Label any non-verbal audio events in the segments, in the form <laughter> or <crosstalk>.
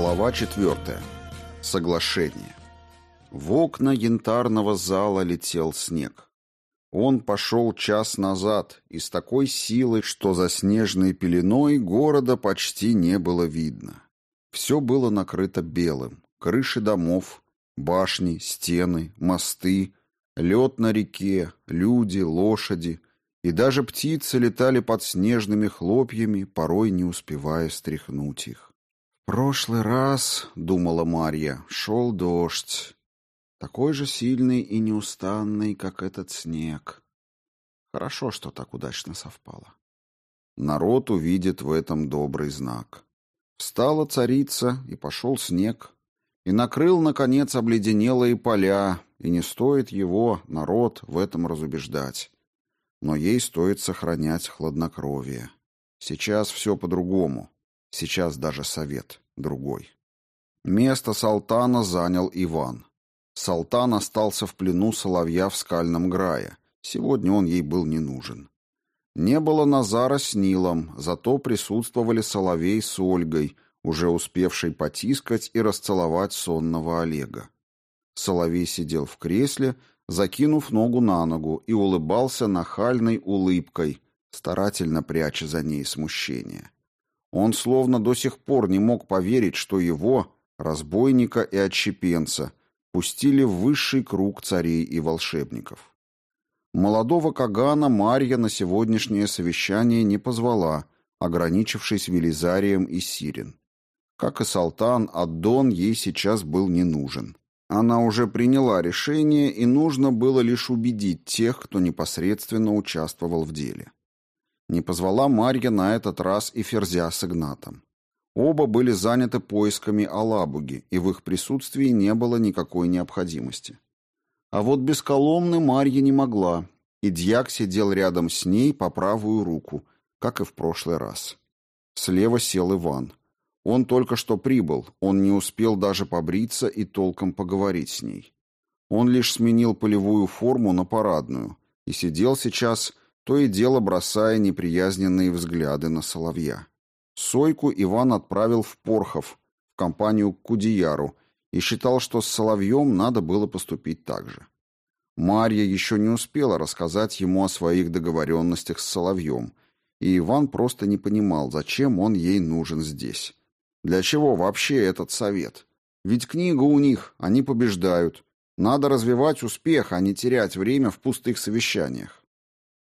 Глава 4. Соглашение. В окна янтарного зала летел снег. Он пошел час назад и с такой силой, что за снежной пеленой города почти не было видно. Все было накрыто белым. Крыши домов, башни, стены, мосты, лед на реке, люди, лошади и даже птицы летали под снежными хлопьями, порой не успевая стряхнуть их прошлый раз, — думала Марья, — шел дождь, такой же сильный и неустанный, как этот снег. Хорошо, что так удачно совпало. Народ увидит в этом добрый знак. Встала царица, и пошел снег, и накрыл, наконец, обледенелые поля, и не стоит его, народ, в этом разубеждать. Но ей стоит сохранять хладнокровие. Сейчас все по-другому. Сейчас даже совет другой. Место Салтана занял Иван. Салтан остался в плену соловья в скальном грае. Сегодня он ей был не нужен. Не было Назара с Нилом, зато присутствовали Соловей с Ольгой, уже успевшей потискать и расцеловать сонного Олега. Соловей сидел в кресле, закинув ногу на ногу, и улыбался нахальной улыбкой, старательно пряча за ней смущение. Он словно до сих пор не мог поверить, что его, разбойника и отщепенца, пустили в высший круг царей и волшебников. Молодого Кагана Марья на сегодняшнее совещание не позвала, ограничившись Велизарием и Сирин. Как и Салтан, Аддон ей сейчас был не нужен. Она уже приняла решение, и нужно было лишь убедить тех, кто непосредственно участвовал в деле. Не позвала Марья на этот раз и Ферзя с Игнатом. Оба были заняты поисками Алабуги, и в их присутствии не было никакой необходимости. А вот без Коломны Марья не могла, и дьяк сидел рядом с ней по правую руку, как и в прошлый раз. Слева сел Иван. Он только что прибыл, он не успел даже побриться и толком поговорить с ней. Он лишь сменил полевую форму на парадную и сидел сейчас то и дело бросая неприязненные взгляды на Соловья. Сойку Иван отправил в Порхов, в компанию к и считал, что с Соловьем надо было поступить так же. Марья еще не успела рассказать ему о своих договоренностях с Соловьем, и Иван просто не понимал, зачем он ей нужен здесь. Для чего вообще этот совет? Ведь книга у них, они побеждают. Надо развивать успех, а не терять время в пустых совещаниях.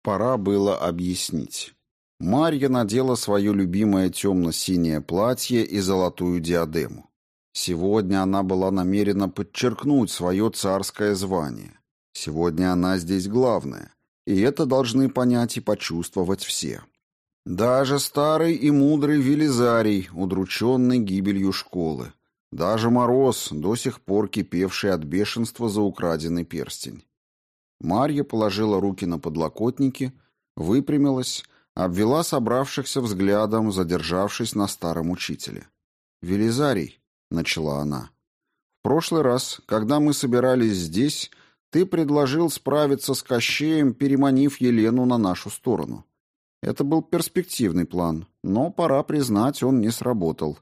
Пора было объяснить. Марья надела свое любимое темно-синее платье и золотую диадему. Сегодня она была намерена подчеркнуть свое царское звание. Сегодня она здесь главная, и это должны понять и почувствовать все. Даже старый и мудрый Велизарий, удрученный гибелью школы. Даже Мороз, до сих пор кипевший от бешенства за украденный перстень. Марья положила руки на подлокотники, выпрямилась, обвела собравшихся взглядом, задержавшись на старом учителе. «Велизарий», — начала она, — «в прошлый раз, когда мы собирались здесь, ты предложил справиться с Кощеем, переманив Елену на нашу сторону. Это был перспективный план, но, пора признать, он не сработал».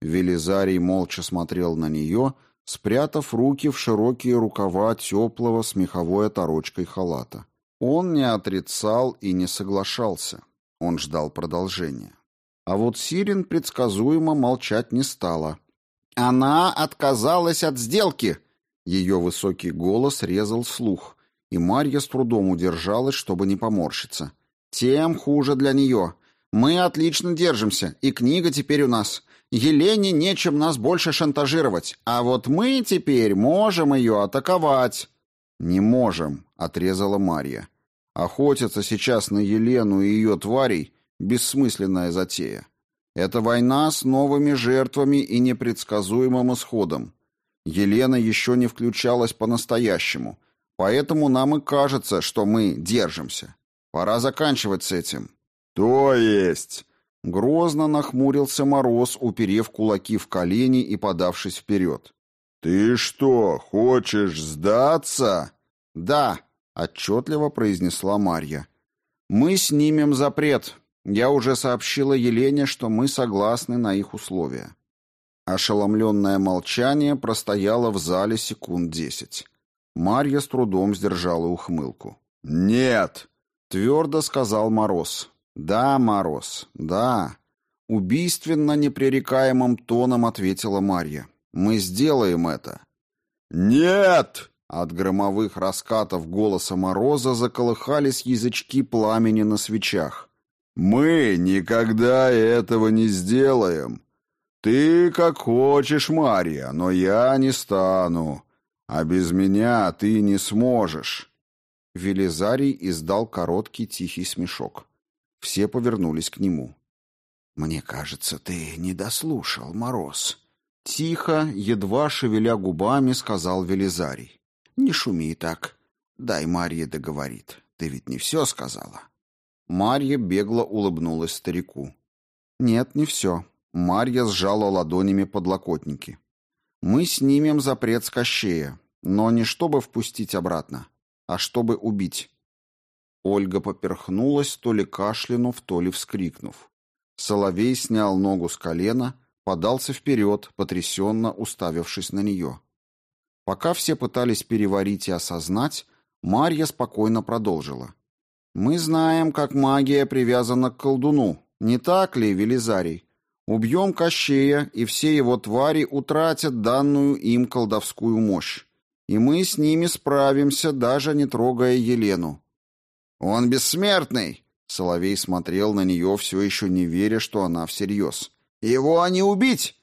Велизарий молча смотрел на нее, — спрятав руки в широкие рукава теплого с меховой оторочкой халата. Он не отрицал и не соглашался. Он ждал продолжения. А вот Сирин предсказуемо молчать не стала. «Она отказалась от сделки!» Ее высокий голос резал слух, и Марья с трудом удержалась, чтобы не поморщиться. «Тем хуже для нее. Мы отлично держимся, и книга теперь у нас. Елене нечем нас больше шантажировать, а вот мы теперь можем ее атаковать». «Не можем», — отрезала Марья. «Охотиться сейчас на Елену и ее тварей — бессмысленная затея. Это война с новыми жертвами и непредсказуемым исходом. Елена еще не включалась по-настоящему, поэтому нам и кажется, что мы держимся. Пора заканчивать с этим». «То есть...» Грозно нахмурился Мороз, уперев кулаки в колени и подавшись вперед. «Ты что, хочешь сдаться?» «Да», — отчетливо произнесла Марья. «Мы снимем запрет. Я уже сообщила Елене, что мы согласны на их условия». Ошеломленное молчание простояло в зале секунд десять. Марья с трудом сдержала ухмылку. «Нет!» — твердо сказал Мороз. «Да, Мороз, да!» Убийственно непререкаемым тоном ответила Марья. «Мы сделаем это!» «Нет!» От громовых раскатов голоса Мороза заколыхались язычки пламени на свечах. «Мы никогда этого не сделаем. Ты как хочешь, Марья, но я не стану. А без меня ты не сможешь». Велизарий издал короткий тихий смешок. Все повернулись к нему. «Мне кажется, ты не дослушал, Мороз». Тихо, едва шевеля губами, сказал Велизарий. «Не шуми так. Дай Марье договорит. Ты ведь не все сказала». Марья бегло улыбнулась старику. «Нет, не все». Марья сжала ладонями подлокотники. «Мы снимем запрет с Кощея, но не чтобы впустить обратно, а чтобы убить». Ольга поперхнулась, то ли кашлянув, то ли вскрикнув. Соловей снял ногу с колена, подался вперед, потрясенно уставившись на нее. Пока все пытались переварить и осознать, Марья спокойно продолжила. Мы знаем, как магия привязана к колдуну. Не так ли, Велизарий? Убьем Кощея, и все его твари утратят данную им колдовскую мощь. И мы с ними справимся, даже не трогая Елену. Он бессмертный. Соловей смотрел на нее, все еще не веря, что она всерьез. Его не убить?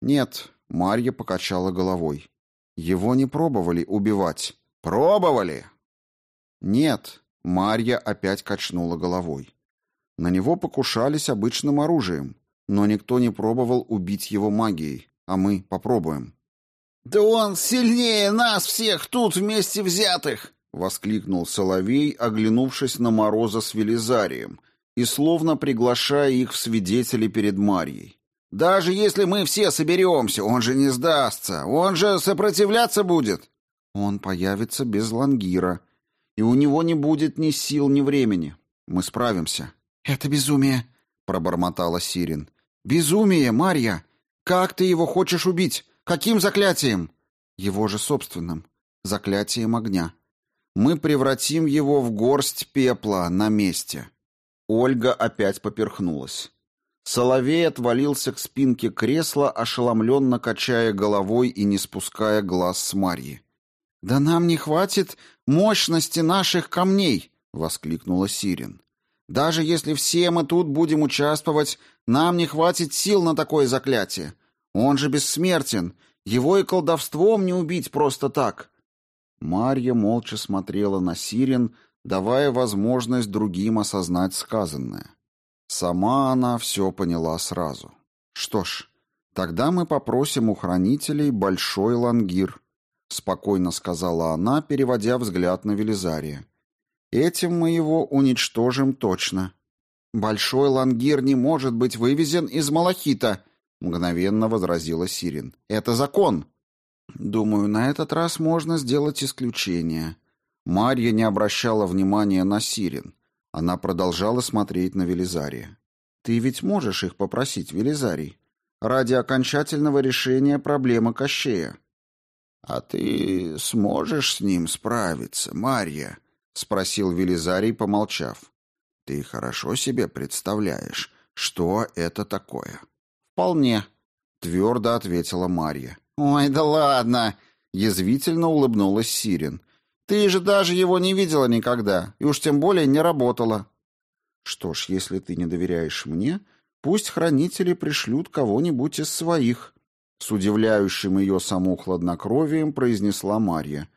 Нет, Марья покачала головой. Его не пробовали убивать. Пробовали? Нет, Марья опять качнула головой. На него покушались обычным оружием, но никто не пробовал убить его магией, а мы попробуем. «Да он сильнее нас всех тут вместе взятых!» — воскликнул Соловей, оглянувшись на Мороза с Велизарием и словно приглашая их в свидетели перед Марьей. «Даже если мы все соберемся, он же не сдастся, он же сопротивляться будет!» «Он появится без Лангира», и у него не будет ни сил, ни времени. Мы справимся. Это безумие, пробормотала Сирин. Безумие, Марья. Как ты его хочешь убить? Каким заклятием? Его же собственным, заклятием огня. Мы превратим его в горсть пепла на месте. Ольга опять поперхнулась. Соловей отвалился к спинке кресла, ошеломленно качая головой и не спуская глаз с Марьи. «Да нам не хватит мощности наших камней!» — воскликнула Сирин. «Даже если все мы тут будем участвовать, нам не хватит сил на такое заклятие. Он же бессмертен, его и колдовством не убить просто так». Марья молча смотрела на Сирин, давая возможность другим осознать сказанное. Сама она все поняла сразу. «Что ж, тогда мы попросим у хранителей большой лангир» — спокойно сказала она, переводя взгляд на Велизария. «Этим мы его уничтожим точно». «Большой лангир не может быть вывезен из Малахита», — мгновенно возразила Сирин. «Это закон». «Думаю, на этот раз можно сделать исключение». Марья не обращала внимания на Сирин. Она продолжала смотреть на Велизария. «Ты ведь можешь их попросить, Велизарий, ради окончательного решения проблемы Кощея?» «А ты сможешь с ним справиться, Марья?» — спросил Велизарий, помолчав. «Ты хорошо себе представляешь, что это такое?» «Вполне», — твердо ответила Марья. «Ой, да ладно!» — язвительно улыбнулась Сирин. «Ты же даже его не видела никогда, и уж тем более не работала». «Что ж, если ты не доверяешь мне, пусть хранители пришлют кого-нибудь из своих», с удивляющим ее саму хладнокровием произнесла Марья.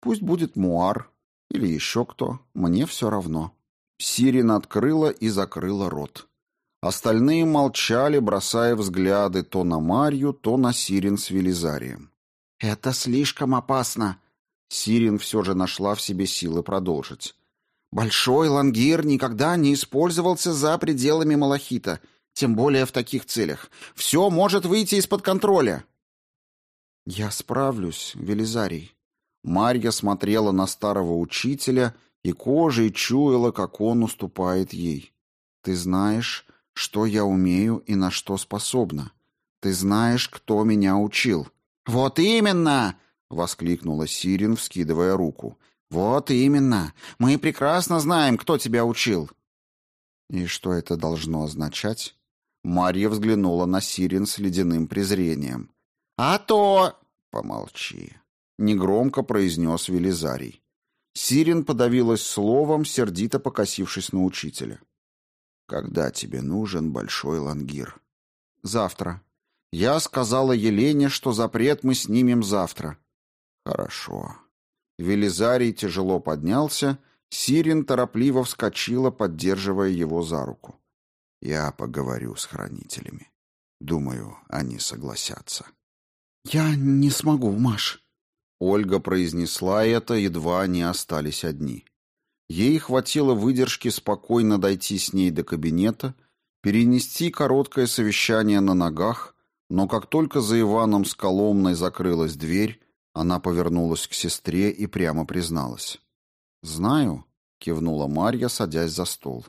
«Пусть будет Муар или еще кто, мне все равно». Сирин открыла и закрыла рот. Остальные молчали, бросая взгляды то на Марью, то на Сирин с Велизарием. «Это слишком опасно!» Сирин все же нашла в себе силы продолжить. «Большой лангир никогда не использовался за пределами Малахита, тем более в таких целях. Все может выйти из-под контроля. Я справлюсь, Велизарий. Марья смотрела на старого учителя и кожей чуяла, как он уступает ей. Ты знаешь, что я умею и на что способна. Ты знаешь, кто меня учил. Вот именно, воскликнула Сирин, вскидывая руку. Вот именно. Мы прекрасно знаем, кто тебя учил. И что это должно означать? Марья взглянула на Сирин с ледяным презрением. А то, помолчи, негромко произнес Велизарий. Сирин подавилась словом, сердито покосившись на учителя. Когда тебе нужен большой лангир? Завтра. Я сказала Елене, что запрет мы снимем завтра. Хорошо. Велизарий тяжело поднялся, Сирин торопливо вскочила, поддерживая его за руку. Я поговорю с хранителями. Думаю, они согласятся. Я не смогу, Маш. Ольга произнесла это, едва они остались одни. Ей хватило выдержки спокойно дойти с ней до кабинета, перенести короткое совещание на ногах, но как только за Иваном с Коломной закрылась дверь, она повернулась к сестре и прямо призналась. «Знаю», — кивнула Марья, садясь за стол.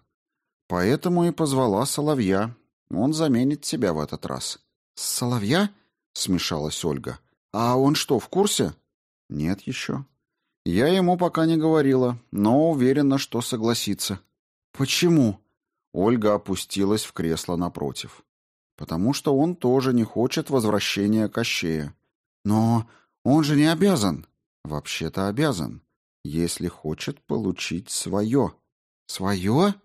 «Поэтому и позвала Соловья. Он заменит тебя в этот раз». «Соловья?» — смешалась Ольга. «А он что, в курсе?» «Нет еще. Я ему пока не говорила, но уверена, что согласится. Почему? Ольга опустилась в кресло напротив. Потому что он тоже не хочет возвращения Кощея. Но он же не обязан. Вообще-то обязан, если хочет получить свое. Свое?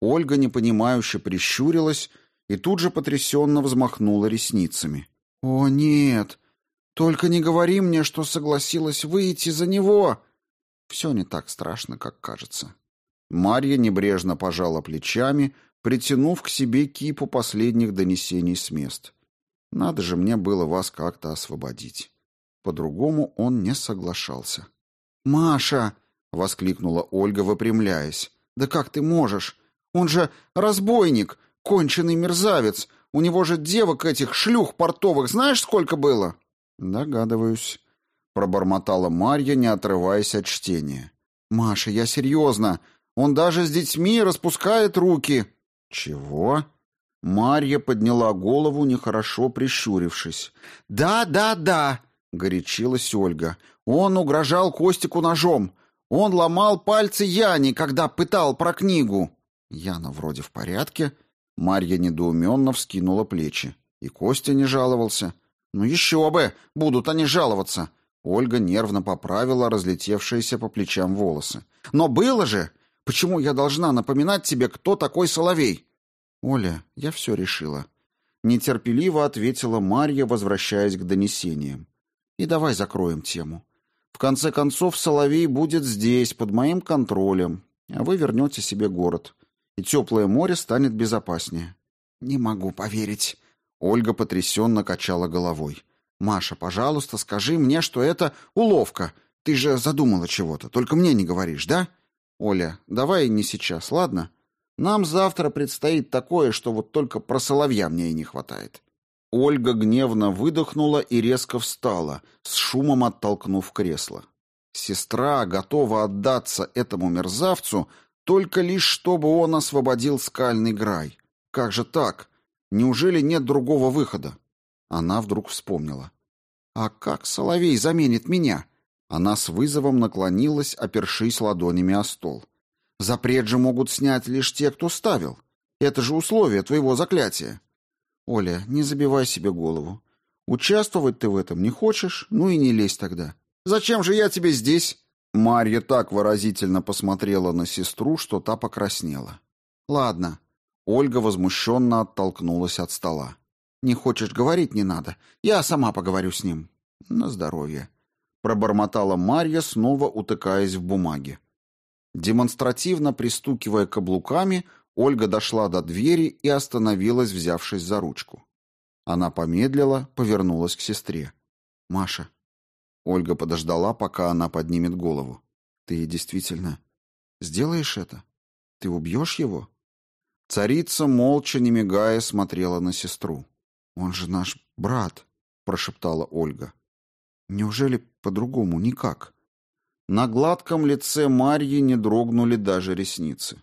Ольга непонимающе прищурилась и тут же потрясенно взмахнула ресницами. «О, нет! Только не говори мне, что согласилась выйти за него. Все не так страшно, как кажется. Марья небрежно пожала плечами, притянув к себе кипу последних донесений с мест. Надо же мне было вас как-то освободить. По-другому он не соглашался. «Маша!» — воскликнула Ольга, выпрямляясь. «Да как ты можешь? Он же разбойник, конченый мерзавец. У него же девок этих шлюх портовых знаешь, сколько было?» Догадываюсь, пробормотала Марья, не отрываясь от чтения. Маша, я серьезно. Он даже с детьми распускает руки. Чего? Марья подняла голову, нехорошо прищурившись. Да, да, да, горячилась Ольга. Он угрожал Костику ножом. Он ломал пальцы Яне, когда пытал про книгу. Яна вроде в порядке. Марья недоуменно вскинула плечи. И Костя не жаловался. «Ну еще бы! Будут они жаловаться!» Ольга нервно поправила разлетевшиеся по плечам волосы. «Но было же! Почему я должна напоминать тебе, кто такой Соловей?» «Оля, я все решила». Нетерпеливо ответила Марья, возвращаясь к донесениям. «И давай закроем тему. В конце концов, Соловей будет здесь, под моим контролем, а вы вернете себе город, и теплое море станет безопаснее». «Не могу поверить», Ольга потрясенно качала головой. «Маша, пожалуйста, скажи мне, что это уловка. Ты же задумала чего-то, только мне не говоришь, да?» «Оля, давай не сейчас, ладно? Нам завтра предстоит такое, что вот только про соловья мне и не хватает». Ольга гневно выдохнула и резко встала, с шумом оттолкнув кресло. Сестра готова отдаться этому мерзавцу только лишь чтобы он освободил скальный грай. Как же так? Неужели нет другого выхода? Она вдруг вспомнила. А как Соловей заменит меня? Она с вызовом наклонилась, опершись ладонями о стол. Запрет же могут снять лишь те, кто ставил. Это же условие твоего заклятия. Оля, не забивай себе голову. Участвовать ты в этом не хочешь, ну и не лезь тогда. Зачем же я тебе здесь? Марья так выразительно посмотрела на сестру, что та покраснела. Ладно, Ольга возмущенно оттолкнулась от стола. «Не хочешь говорить, не надо. Я сама поговорю с ним». «На здоровье», — пробормотала Марья, снова утыкаясь в бумаге. Демонстративно пристукивая каблуками, Ольга дошла до двери и остановилась, взявшись за ручку. Она помедлила, повернулась к сестре. «Маша». Ольга подождала, пока она поднимет голову. «Ты действительно сделаешь это? Ты убьешь его?» Царица, молча, не мигая, смотрела на сестру. «Он же наш брат», — прошептала Ольга. «Неужели по-другому никак?» На гладком лице Марьи не дрогнули даже ресницы.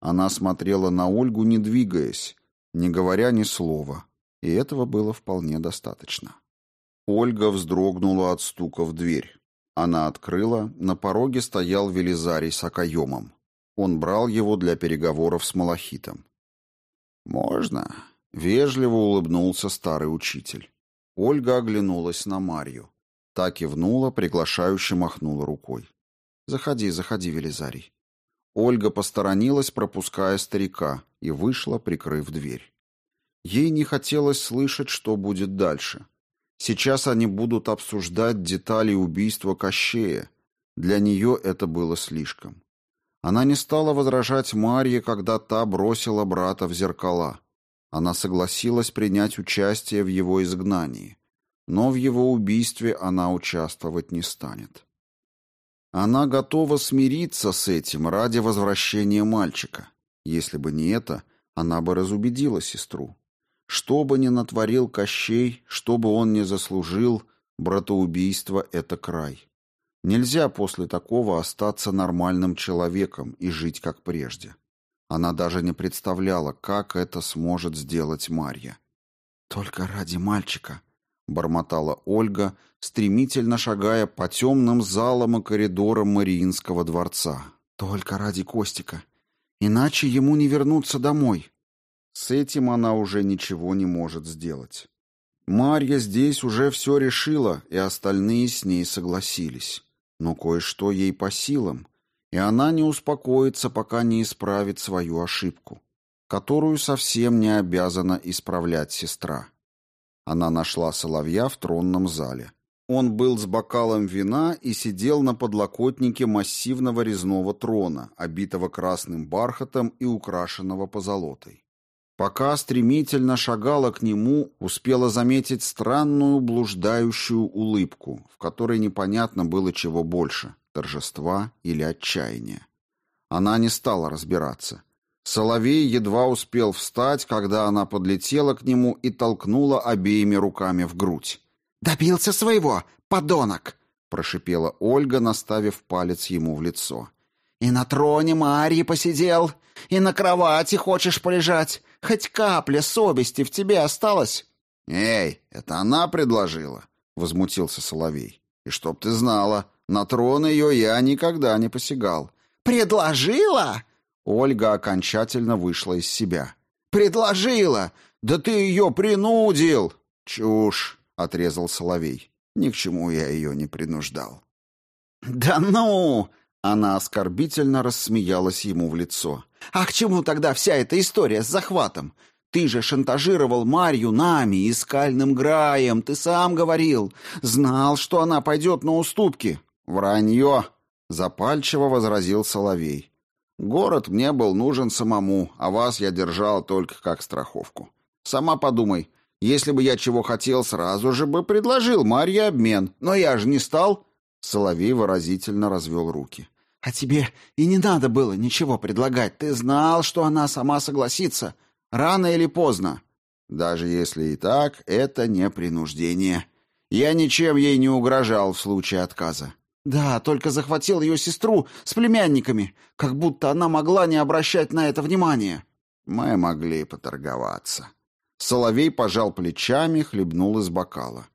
Она смотрела на Ольгу, не двигаясь, не говоря ни слова, и этого было вполне достаточно. Ольга вздрогнула от стука в дверь. Она открыла, на пороге стоял Велизарий с окоемом. Он брал его для переговоров с Малахитом. «Можно?» — вежливо улыбнулся старый учитель. Ольга оглянулась на Марью. Та кивнула, приглашающе махнула рукой. «Заходи, заходи, Велизарий». Ольга посторонилась, пропуская старика, и вышла, прикрыв дверь. Ей не хотелось слышать, что будет дальше. Сейчас они будут обсуждать детали убийства Кощея. Для нее это было слишком. Она не стала возражать Марье, когда та бросила брата в зеркала. Она согласилась принять участие в его изгнании. Но в его убийстве она участвовать не станет. Она готова смириться с этим ради возвращения мальчика. Если бы не это, она бы разубедила сестру. Что бы ни натворил Кощей, что бы он ни заслужил, братоубийство — это край. Нельзя после такого остаться нормальным человеком и жить как прежде. Она даже не представляла, как это сможет сделать Марья. «Только ради мальчика», — бормотала Ольга, стремительно шагая по темным залам и коридорам Мариинского дворца. «Только ради Костика. Иначе ему не вернуться домой». С этим она уже ничего не может сделать. Марья здесь уже все решила, и остальные с ней согласились. Но кое-что ей по силам, и она не успокоится, пока не исправит свою ошибку, которую совсем не обязана исправлять сестра. Она нашла соловья в тронном зале. Он был с бокалом вина и сидел на подлокотнике массивного резного трона, обитого красным бархатом и украшенного позолотой. Пока стремительно шагала к нему, успела заметить странную блуждающую улыбку, в которой непонятно было чего больше — торжества или отчаяния. Она не стала разбираться. Соловей едва успел встать, когда она подлетела к нему и толкнула обеими руками в грудь. «Добился своего, подонок!» — прошипела Ольга, наставив палец ему в лицо. «И на троне Марьи посидел, и на кровати хочешь полежать. Хоть капля совести в тебе осталась?» «Эй, это она предложила!» — возмутился Соловей. «И чтоб ты знала, на трон ее я никогда не посягал». «Предложила?» Ольга окончательно вышла из себя. «Предложила! Да ты ее принудил!» «Чушь!» — отрезал Соловей. «Ни к чему я ее не принуждал». «Да ну!» — она оскорбительно рассмеялась ему в лицо. «А к чему тогда вся эта история с захватом? Ты же шантажировал Марью нами и скальным граем, ты сам говорил. Знал, что она пойдет на уступки». «Вранье!» — запальчиво возразил Соловей. Город мне был нужен самому, а вас я держал только как страховку. Сама подумай, если бы я чего хотел, сразу же бы предложил Марье обмен. Но я же не стал. Соловей выразительно развел руки. А тебе и не надо было ничего предлагать. Ты знал, что она сама согласится. Рано или поздно. Даже если и так, это не принуждение. Я ничем ей не угрожал в случае отказа. Да, только захватил ее сестру с племянниками, как будто она могла не обращать на это внимания. Мы могли поторговаться. Соловей пожал плечами, хлебнул из бокала.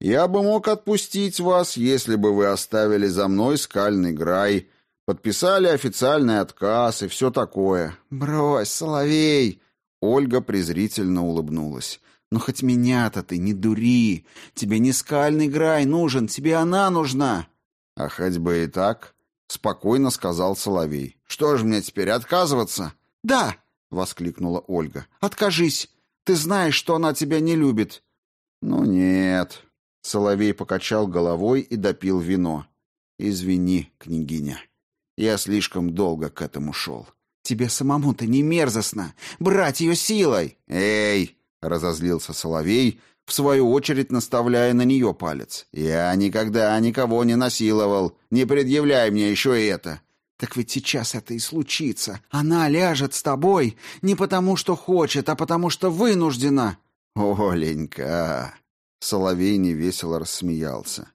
Я бы мог отпустить вас, если бы вы оставили за мной скальный грай, подписали официальный отказ и все такое. Брось, Соловей! Ольга презрительно улыбнулась. «Ну хоть меня-то ты не дури! Тебе не скальный грай нужен, тебе она нужна!» «А хоть бы и так», — спокойно сказал Соловей. «Что ж мне теперь, отказываться?» «Да!» — воскликнула Ольга. «Откажись! Ты знаешь, что она тебя не любит!» «Ну нет!» — Соловей покачал головой и допил вино. «Извини, княгиня, я слишком долго к этому шел». «Тебе самому-то не мерзостно! Брать ее силой!» «Эй!» — разозлился Соловей, в свою очередь наставляя на нее палец. «Я никогда никого не насиловал. Не предъявляй мне еще и это». «Так ведь сейчас это и случится. Она ляжет с тобой не потому, что хочет, а потому, что вынуждена». «Оленька!» Соловей невесело рассмеялся.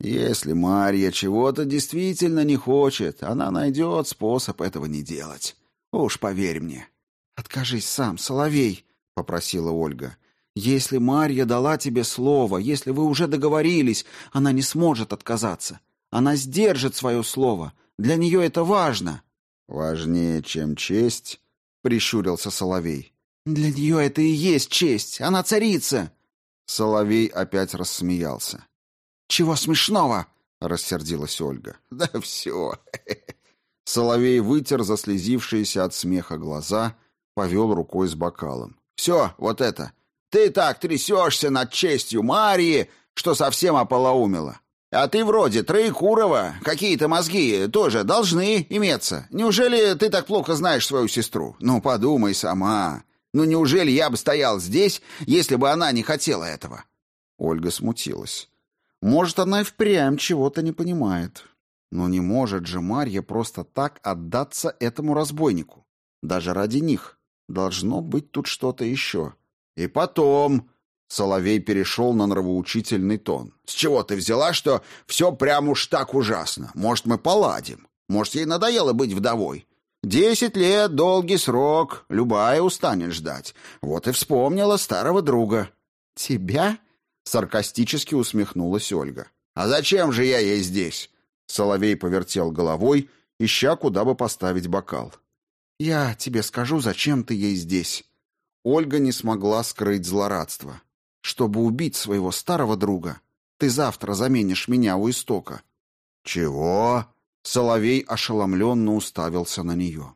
«Если Марья чего-то действительно не хочет, она найдет способ этого не делать. Уж поверь мне». «Откажись сам, Соловей», — попросила Ольга. Если Марья дала тебе слово, если вы уже договорились, она не сможет отказаться. Она сдержит свое слово. Для нее это важно». «Важнее, чем честь», — прищурился Соловей. «Для нее это и есть честь. Она царица!» Соловей опять рассмеялся. «Чего смешного?» — рассердилась Ольга. <laughs> «Да все!» <laughs> Соловей вытер заслезившиеся от смеха глаза, повел рукой с бокалом. «Все, вот это! Ты так трясешься над честью Марии, что совсем ополоумела. А ты вроде Троекурова, какие-то мозги тоже должны иметься. Неужели ты так плохо знаешь свою сестру? Ну, подумай сама. Ну, неужели я бы стоял здесь, если бы она не хотела этого?» Ольга смутилась. Может, она и впрямь чего-то не понимает. Но не может же Марья просто так отдаться этому разбойнику. Даже ради них. Должно быть тут что-то еще. И потом... Соловей перешел на нравоучительный тон. «С чего ты взяла, что все прям уж так ужасно? Может, мы поладим? Может, ей надоело быть вдовой? Десять лет — долгий срок, любая устанет ждать. Вот и вспомнила старого друга». «Тебя?» — саркастически усмехнулась Ольга. «А зачем же я ей здесь?» Соловей повертел головой, ища, куда бы поставить бокал. «Я тебе скажу, зачем ты ей здесь». Ольга не смогла скрыть злорадство чтобы убить своего старого друга. Ты завтра заменишь меня у истока». «Чего?» Соловей ошеломленно уставился на нее.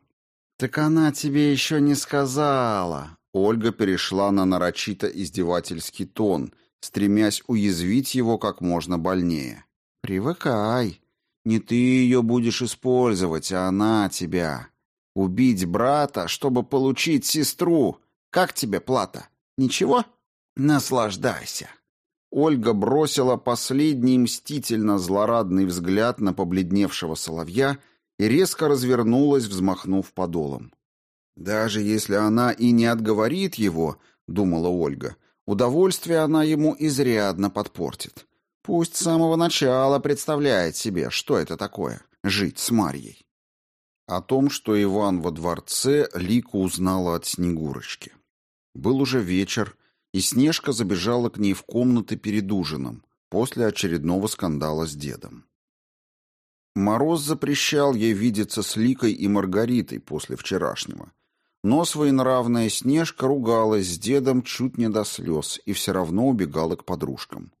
«Так она тебе еще не сказала». Ольга перешла на нарочито издевательский тон, стремясь уязвить его как можно больнее. «Привыкай. Не ты ее будешь использовать, а она тебя. Убить брата, чтобы получить сестру. Как тебе плата? Ничего?» Наслаждайся. Ольга бросила последний мстительно злорадный взгляд на побледневшего соловья и резко развернулась, взмахнув подолом. Даже если она и не отговорит его, думала Ольга, удовольствие она ему изрядно подпортит. Пусть с самого начала представляет себе, что это такое жить с Марьей. О том, что Иван во дворце, Лика узнала от Снегурочки. Был уже вечер, и Снежка забежала к ней в комнаты перед ужином, после очередного скандала с дедом. Мороз запрещал ей видеться с Ликой и Маргаритой после вчерашнего. Но своенравная Снежка ругалась с дедом чуть не до слез и все равно убегала к подружкам.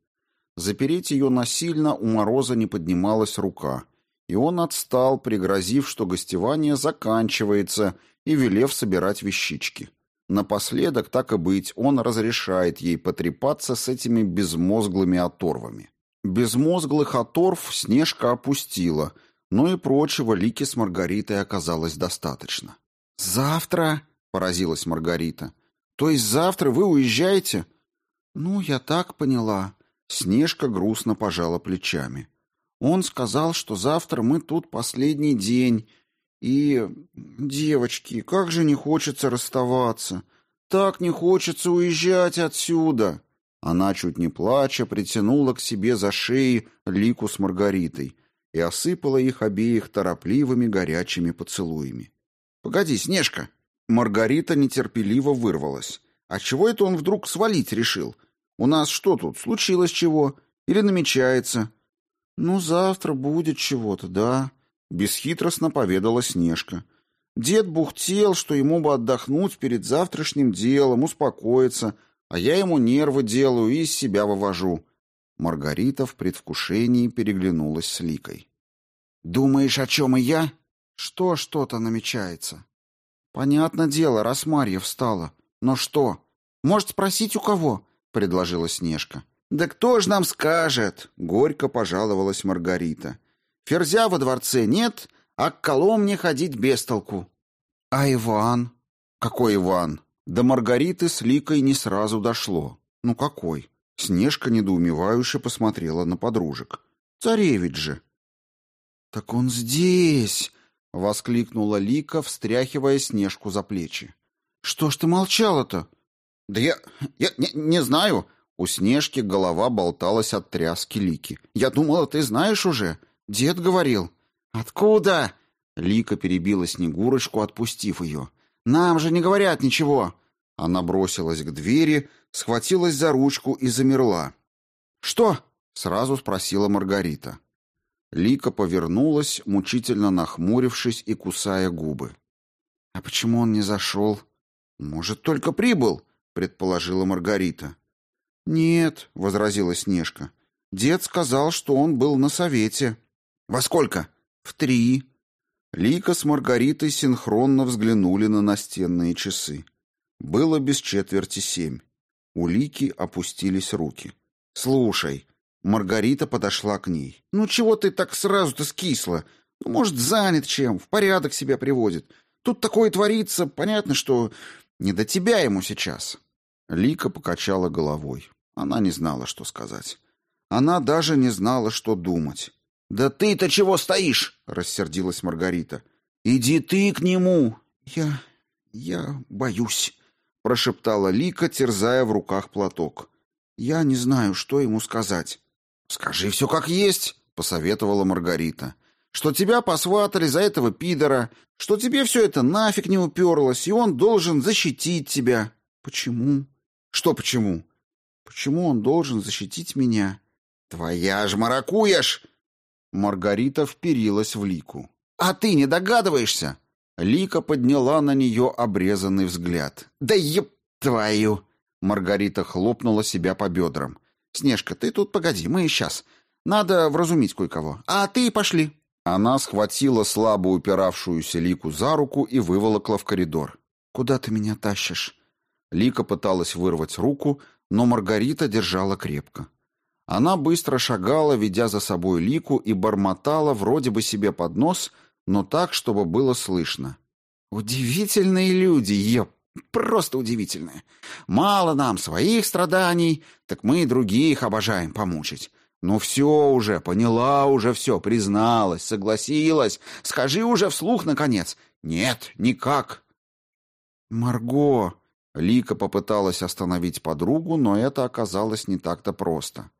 Запереть ее насильно у Мороза не поднималась рука, и он отстал, пригрозив, что гостевание заканчивается, и велев собирать вещички. Напоследок, так и быть, он разрешает ей потрепаться с этими безмозглыми оторвами. Безмозглых оторв Снежка опустила, но и прочего Лики с Маргаритой оказалось достаточно. «Завтра?» — поразилась Маргарита. «То есть завтра вы уезжаете?» «Ну, я так поняла». Снежка грустно пожала плечами. «Он сказал, что завтра мы тут последний день, и, девочки, как же не хочется расставаться. Так не хочется уезжать отсюда. Она, чуть не плача, притянула к себе за шеи Лику с Маргаритой и осыпала их обеих торопливыми горячими поцелуями. «Погоди, Снежка!» Маргарита нетерпеливо вырвалась. «А чего это он вдруг свалить решил? У нас что тут, случилось чего? Или намечается?» «Ну, завтра будет чего-то, да?» Бесхитростно поведала Снежка. Дед бухтел, что ему бы отдохнуть перед завтрашним делом, успокоиться, а я ему нервы делаю и из себя вывожу. Маргарита в предвкушении переглянулась с Ликой. «Думаешь, о чем и я?» «Что что-то намечается?» «Понятно дело, раз Марья встала. Но что? Может, спросить у кого?» — предложила Снежка. «Да кто ж нам скажет?» — горько пожаловалась Маргарита. Ферзя во дворце нет, а к Коломне ходить без толку. А Иван? Какой Иван? До Маргариты с Ликой не сразу дошло. Ну какой? Снежка недоумевающе посмотрела на подружек. Царевич же. Так он здесь, воскликнула Лика, встряхивая Снежку за плечи. Что ж ты молчала-то? Да я я не, не знаю. У Снежки голова болталась от тряски Лики. Я думала, ты знаешь уже. Дед говорил. Откуда? Лика перебила Снегурочку, отпустив ее. Нам же не говорят ничего. Она бросилась к двери, схватилась за ручку и замерла. «Что?» — сразу спросила Маргарита. Лика повернулась, мучительно нахмурившись и кусая губы. «А почему он не зашел?» «Может, только прибыл?» — предположила Маргарита. «Нет», — возразила Снежка. «Дед сказал, что он был на совете». «Во сколько?» «В три». Лика с Маргаритой синхронно взглянули на настенные часы. Было без четверти семь. У Лики опустились руки. «Слушай». Маргарита подошла к ней. «Ну чего ты так сразу-то скисла? Ну, может, занят чем, в порядок себя приводит. Тут такое творится, понятно, что не до тебя ему сейчас». Лика покачала головой. Она не знала, что сказать. Она даже не знала, что думать. «Да ты-то чего стоишь?» — рассердилась Маргарита. «Иди ты к нему!» «Я... я боюсь», — прошептала Лика, терзая в руках платок. «Я не знаю, что ему сказать». «Скажи все как есть», — посоветовала Маргарита. «Что тебя посватали за этого пидора, что тебе все это нафиг не уперлось, и он должен защитить тебя». «Почему?» «Что почему?» «Почему он должен защитить меня?» «Твоя ж маракуешь!» Маргарита вперилась в Лику. «А ты не догадываешься?» Лика подняла на нее обрезанный взгляд. «Да еб твою!» Маргарита хлопнула себя по бедрам. «Снежка, ты тут погоди, мы сейчас. Надо вразумить кое-кого. А ты пошли». Она схватила слабо упиравшуюся Лику за руку и выволокла в коридор. «Куда ты меня тащишь?» Лика пыталась вырвать руку, но Маргарита держала крепко. Она быстро шагала, ведя за собой Лику, и бормотала вроде бы себе под нос, но так, чтобы было слышно. «Удивительные люди, еп! Просто удивительные. Мало нам своих страданий, так мы и других обожаем помучить. Ну все уже, поняла уже все, призналась, согласилась. Скажи уже вслух, наконец. Нет, никак». «Марго!» Лика попыталась остановить подругу, но это оказалось не так-то просто.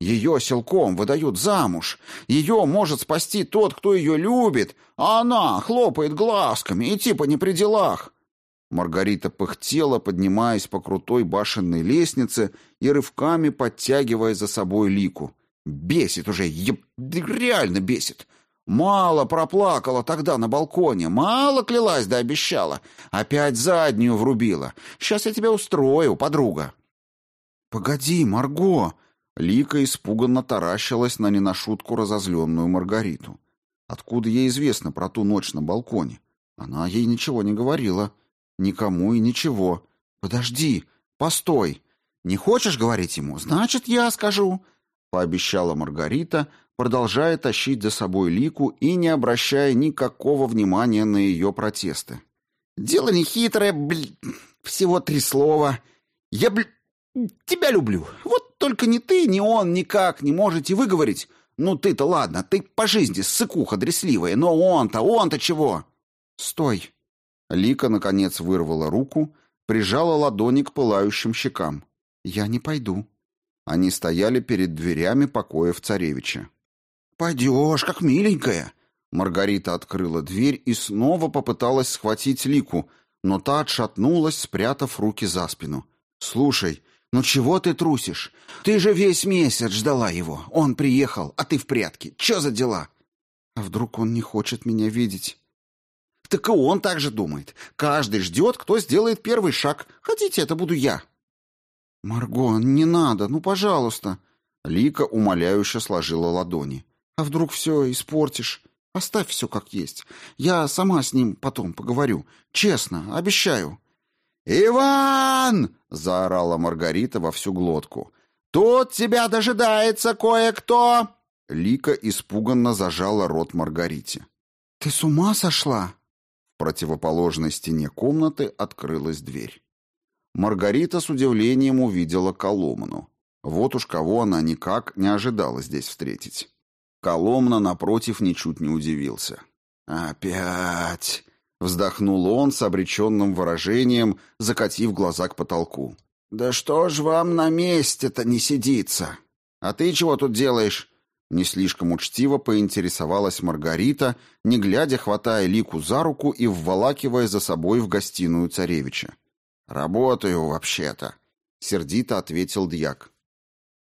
Ее силком выдают замуж. Ее может спасти тот, кто ее любит, а она хлопает глазками и типа не при делах. Маргарита пыхтела, поднимаясь по крутой башенной лестнице и рывками подтягивая за собой Лику. Бесит уже, еб... реально бесит. Мало проплакала тогда на балконе, мало клялась да обещала. Опять заднюю врубила. Сейчас я тебя устрою, подруга. Погоди, Марго, Лика испуганно таращилась на не на шутку разозленную Маргариту. Откуда ей известно про ту ночь на балконе? Она ей ничего не говорила. Никому и ничего. Подожди, постой. Не хочешь говорить ему? Значит, я скажу, пообещала Маргарита, продолжая тащить за собой Лику и не обращая никакого внимания на ее протесты. Дело не хитрое, блин, всего три слова. Я, блин, тебя люблю. Вот только ни ты, ни он никак не можете выговорить. Ну ты-то ладно, ты по жизни ссыкуха дресливая, но он-то, он-то чего? Стой. Лика наконец вырвала руку, прижала ладони к пылающим щекам. Я не пойду. Они стояли перед дверями покоев царевича. Пойдешь, как миленькая. Маргарита открыла дверь и снова попыталась схватить Лику, но та отшатнулась, спрятав руки за спину. Слушай, «Ну чего ты трусишь? Ты же весь месяц ждала его. Он приехал, а ты в прятке. Че за дела?» «А вдруг он не хочет меня видеть?» «Так и он так же думает. Каждый ждет, кто сделает первый шаг. Хотите, это буду я». «Марго, не надо, ну, пожалуйста». Лика умоляюще сложила ладони. «А вдруг все испортишь? Оставь все как есть. Я сама с ним потом поговорю. Честно, обещаю». «Иван!» — заорала Маргарита во всю глотку. «Тут тебя дожидается кое-кто!» Лика испуганно зажала рот Маргарите. «Ты с ума сошла?» Противоположной стене комнаты открылась дверь. Маргарита с удивлением увидела Коломну. Вот уж кого она никак не ожидала здесь встретить. Коломна, напротив, ничуть не удивился. «Опять!» Вздохнул он с обреченным выражением, закатив глаза к потолку. «Да что ж вам на месте-то не сидится? А ты чего тут делаешь?» Не слишком учтиво поинтересовалась Маргарита, не глядя, хватая Лику за руку и вволакивая за собой в гостиную царевича. «Работаю, вообще-то». сердито ответил дьяк.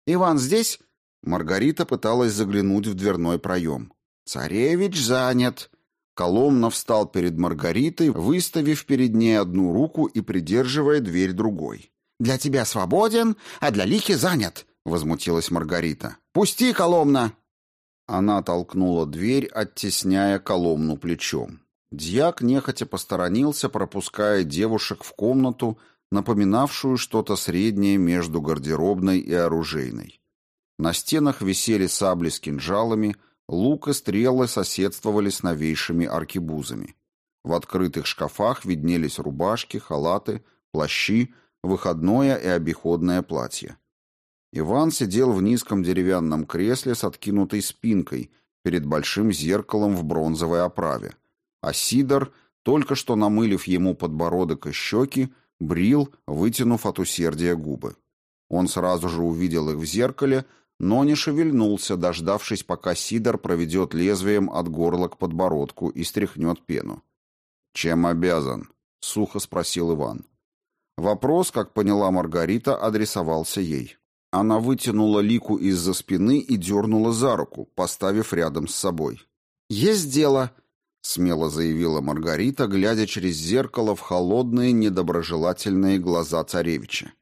Иван здесь? Маргарита пыталась заглянуть в дверной проем. Царевич занят. Коломна встал перед Маргаритой, выставив перед ней одну руку и придерживая дверь другой. Для тебя свободен, а для Лики занят, возмутилась Маргарита. Пусти, Коломна. Она толкнула дверь, оттесняя Коломну плечом. Дьяк нехотя посторонился, пропуская девушек в комнату, напоминавшую что-то среднее между гардеробной и оружейной. На стенах висели сабли с кинжалами, лук и стрелы соседствовали с новейшими аркебузами. В открытых шкафах виднелись рубашки, халаты, плащи, выходное и обиходное платье. Иван сидел в низком деревянном кресле с откинутой спинкой перед большим зеркалом в бронзовой оправе, а Сидор, только что намылив ему подбородок и щеки, брил, вытянув от усердия губы. Он сразу же увидел их в зеркале, но не шевельнулся, дождавшись, пока Сидор проведет лезвием от горла к подбородку и стряхнет пену. «Чем обязан?» — сухо спросил Иван. Вопрос, как поняла Маргарита, адресовался ей. Она вытянула Лику из-за спины и дернула за руку, поставив рядом с собой. «Есть дело», — смело заявила Маргарита, глядя через зеркало в холодные, недоброжелательные глаза царевича.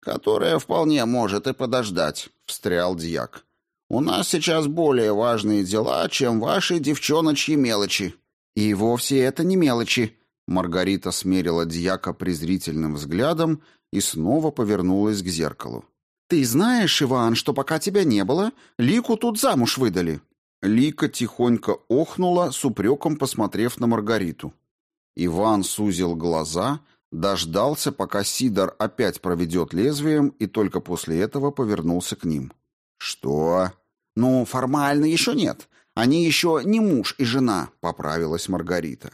«Которая вполне может и подождать», — встрял дьяк. «У нас сейчас более важные дела, чем ваши девчоночьи мелочи». «И вовсе это не мелочи», — Маргарита смерила дьяка презрительным взглядом и снова повернулась к зеркалу. «Ты знаешь, Иван, что пока тебя не было, Лику тут замуж выдали. Лика тихонько охнула, с упреком посмотрев на Маргариту. Иван сузил глаза, дождался, пока Сидор опять проведет лезвием, и только после этого повернулся к ним. «Что?» «Ну, формально еще нет. Они еще не муж и жена», — поправилась Маргарита.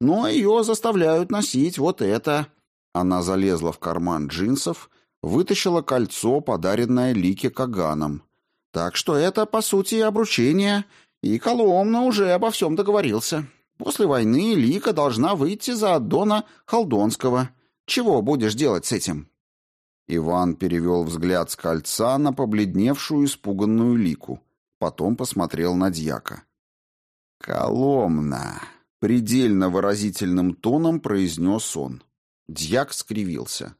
«Но ее заставляют носить вот это». Она залезла в карман джинсов, вытащила кольцо, подаренное Лике Каганом, так что это, по сути, обручение, и Коломна уже обо всем договорился. После войны Лика должна выйти за Аддона Халдонского. Чего будешь делать с этим?» Иван перевел взгляд с кольца на побледневшую испуганную Лику, потом посмотрел на дьяка. «Коломна!» — предельно выразительным тоном произнес он. Дьяк скривился.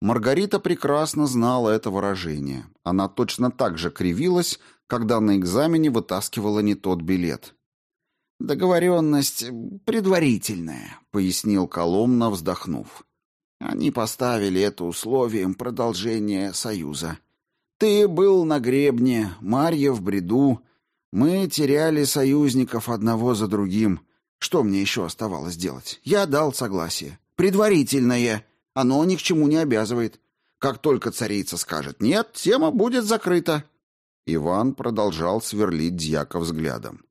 Маргарита прекрасно знала это выражение. Она точно так же кривилась, когда на экзамене вытаскивала не тот билет. «Договоренность предварительная», — пояснил Коломна, вздохнув. «Они поставили это условием продолжения союза. Ты был на гребне, Марья в бреду. Мы теряли союзников одного за другим. Что мне еще оставалось делать? Я дал согласие. Предварительное. Оно ни к чему не обязывает. Как только царица скажет «нет», тема будет закрыта». Иван продолжал сверлить дьяка взглядом.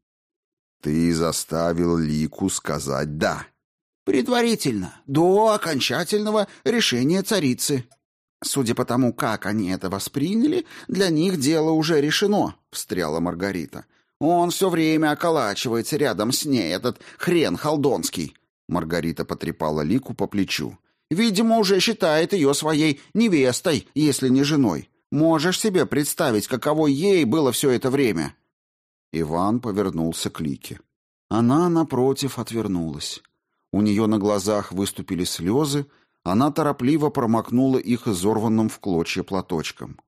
«Ты заставил Лику сказать «да». «Предварительно, до окончательного решения царицы». «Судя по тому, как они это восприняли, для них дело уже решено», — встряла Маргарита. «Он все время околачивается рядом с ней, этот хрен халдонский». Маргарита потрепала Лику по плечу. Видимо, уже считает ее своей невестой, если не женой. Можешь себе представить, каково ей было все это время?» Иван повернулся к Лике. Она, напротив, отвернулась. У нее на глазах выступили слезы, она торопливо промокнула их изорванным в клочья платочком.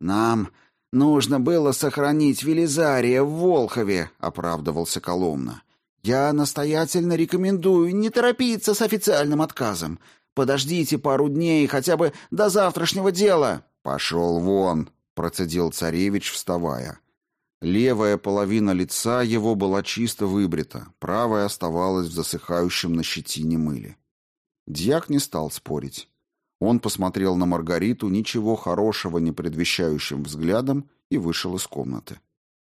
«Нам нужно было сохранить Велизария в Волхове», — оправдывался Коломна. «Я настоятельно рекомендую не торопиться с официальным отказом. Подождите пару дней, хотя бы до завтрашнего дела. Пошел вон, процедил царевич, вставая. Левая половина лица его была чисто выбрита, правая оставалась в засыхающем на щетине мыле. Дьяк не стал спорить. Он посмотрел на Маргариту ничего хорошего не предвещающим взглядом и вышел из комнаты.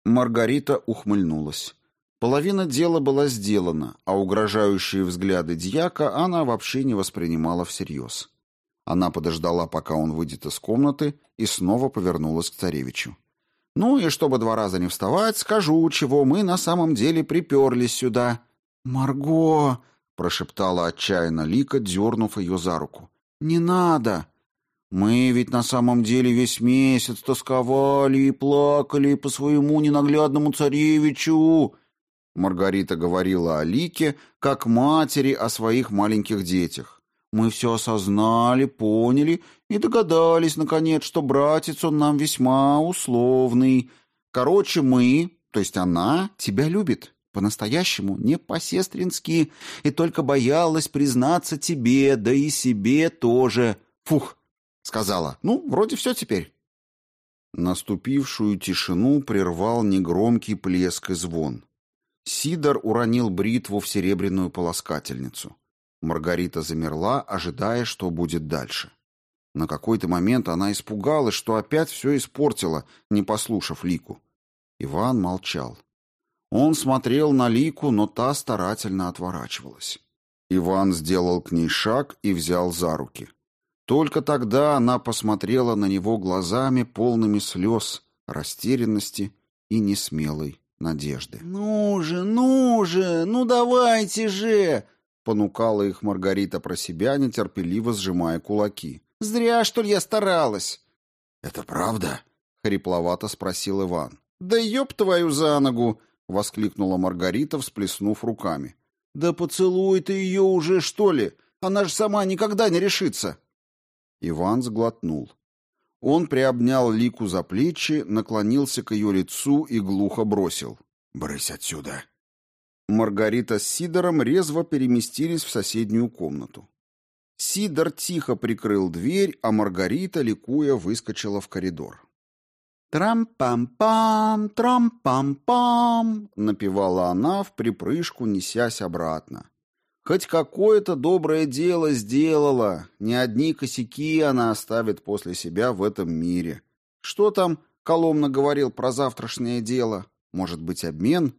Маргарита ухмыльнулась. Половина дела была сделана, а угрожающие взгляды дьяка она вообще не воспринимала всерьез. Она подождала, пока он выйдет из комнаты, и снова повернулась к царевичу. «Ну и чтобы два раза не вставать, скажу, чего мы на самом деле приперлись сюда». «Марго!» — прошептала отчаянно Лика, дернув ее за руку. «Не надо!» Мы ведь на самом деле весь месяц тосковали и плакали по своему ненаглядному царевичу. Маргарита говорила о Лике, как матери о своих маленьких детях. Мы все осознали, поняли и догадались, наконец, что братец он нам весьма условный. Короче, мы, то есть она, тебя любит. По-настоящему, не по-сестрински, и только боялась признаться тебе, да и себе тоже. Фух, сказала. Ну, вроде все теперь. Наступившую тишину прервал негромкий плеск и звон. Сидор уронил бритву в серебряную полоскательницу. Маргарита замерла, ожидая, что будет дальше. На какой-то момент она испугалась, что опять все испортила, не послушав Лику. Иван молчал. Он смотрел на Лику, но та старательно отворачивалась. Иван сделал к ней шаг и взял за руки. Только тогда она посмотрела на него глазами, полными слез, растерянности и несмелой надежды. «Ну же, ну же, ну давайте же!» понукала их Маргарита про себя, нетерпеливо сжимая кулаки. «Зря, что ли, я старалась!» «Это правда?» — хрипловато спросил Иван. «Да ёб твою за ногу!» — воскликнула Маргарита, всплеснув руками. «Да поцелуй ты ее уже, что ли! Она же сама никогда не решится!» Иван сглотнул. Он приобнял Лику за плечи, наклонился к ее лицу и глухо бросил. «Брысь отсюда!» Маргарита с Сидором резво переместились в соседнюю комнату. Сидор тихо прикрыл дверь, а Маргарита, ликуя, выскочила в коридор. «Трам-пам-пам, трам-пам-пам», — напевала она в припрыжку, несясь обратно. Хоть какое-то доброе дело сделала, не одни косяки она оставит после себя в этом мире. Что там Коломна говорил про завтрашнее дело? Может быть, обмен?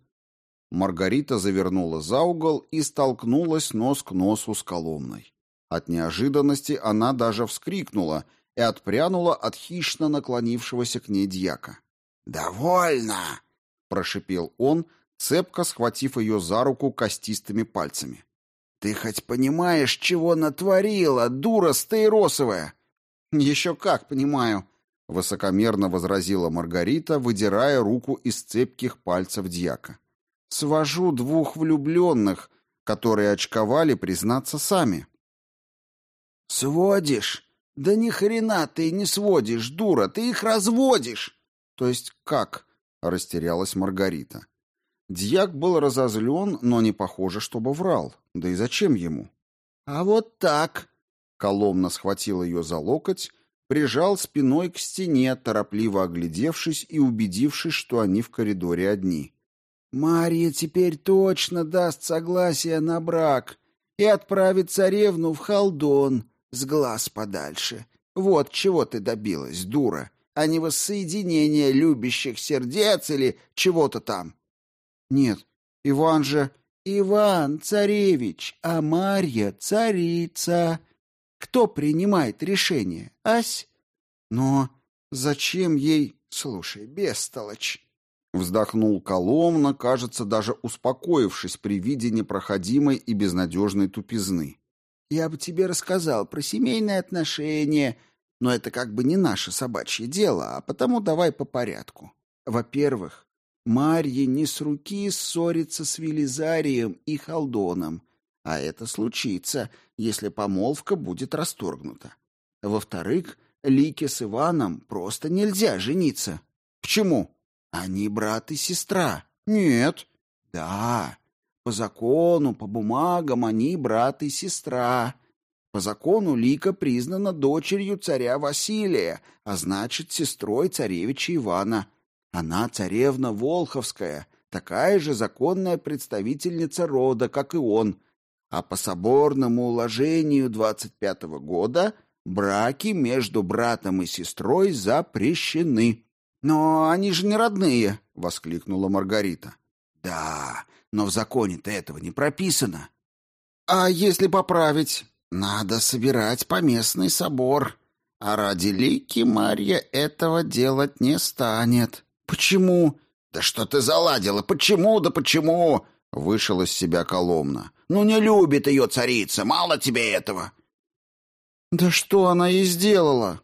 Маргарита завернула за угол и столкнулась нос к носу с Коломной. От неожиданности она даже вскрикнула и отпрянула от хищно наклонившегося к ней дьяка. «Довольно!» — прошипел он, цепко схватив ее за руку костистыми пальцами. «Ты хоть понимаешь, чего натворила, дура стаиросовая?» «Еще как понимаю», — высокомерно возразила Маргарита, выдирая руку из цепких пальцев дьяка. «Свожу двух влюбленных, которые очковали признаться сами». «Сводишь? Да ни хрена ты не сводишь, дура, ты их разводишь!» «То есть как?» — растерялась Маргарита. Дьяк был разозлен, но не похоже, чтобы врал. Да и зачем ему? «А вот так!» Коломна схватил ее за локоть, прижал спиной к стене, торопливо оглядевшись и убедившись, что они в коридоре одни. «Марья теперь точно даст согласие на брак и отправит царевну в Халдон, с глаз подальше. Вот чего ты добилась, дура, а не воссоединение любящих сердец или чего-то там. Нет, Иван же... Иван царевич, а Марья царица. Кто принимает решение, ась? Но зачем ей... Слушай, бестолочь. Вздохнул Коломна, кажется, даже успокоившись при виде непроходимой и безнадежной тупизны. Я бы тебе рассказал про семейные отношения, но это как бы не наше собачье дело, а потому давай по порядку. Во-первых, Марье не с руки ссориться с Велизарием и Халдоном, а это случится, если помолвка будет расторгнута. Во-вторых, Лике с Иваном просто нельзя жениться. Почему? Они брат и сестра. Нет. Да. По закону, по бумагам они брат и сестра. По закону Лика признана дочерью царя Василия, а значит, сестрой царевича Ивана. Она царевна Волховская, такая же законная представительница рода, как и он. А по соборному уложению 25-го года браки между братом и сестрой запрещены. «Но они же не родные!» — воскликнула Маргарита. «Да, но в законе-то этого не прописано». «А если поправить?» «Надо собирать поместный собор. А ради Лики Марья этого делать не станет». «Почему?» «Да что ты заладила? Почему? Да почему?» Вышел из себя Коломна. «Ну не любит ее царица, мало тебе этого». «Да что она ей сделала?»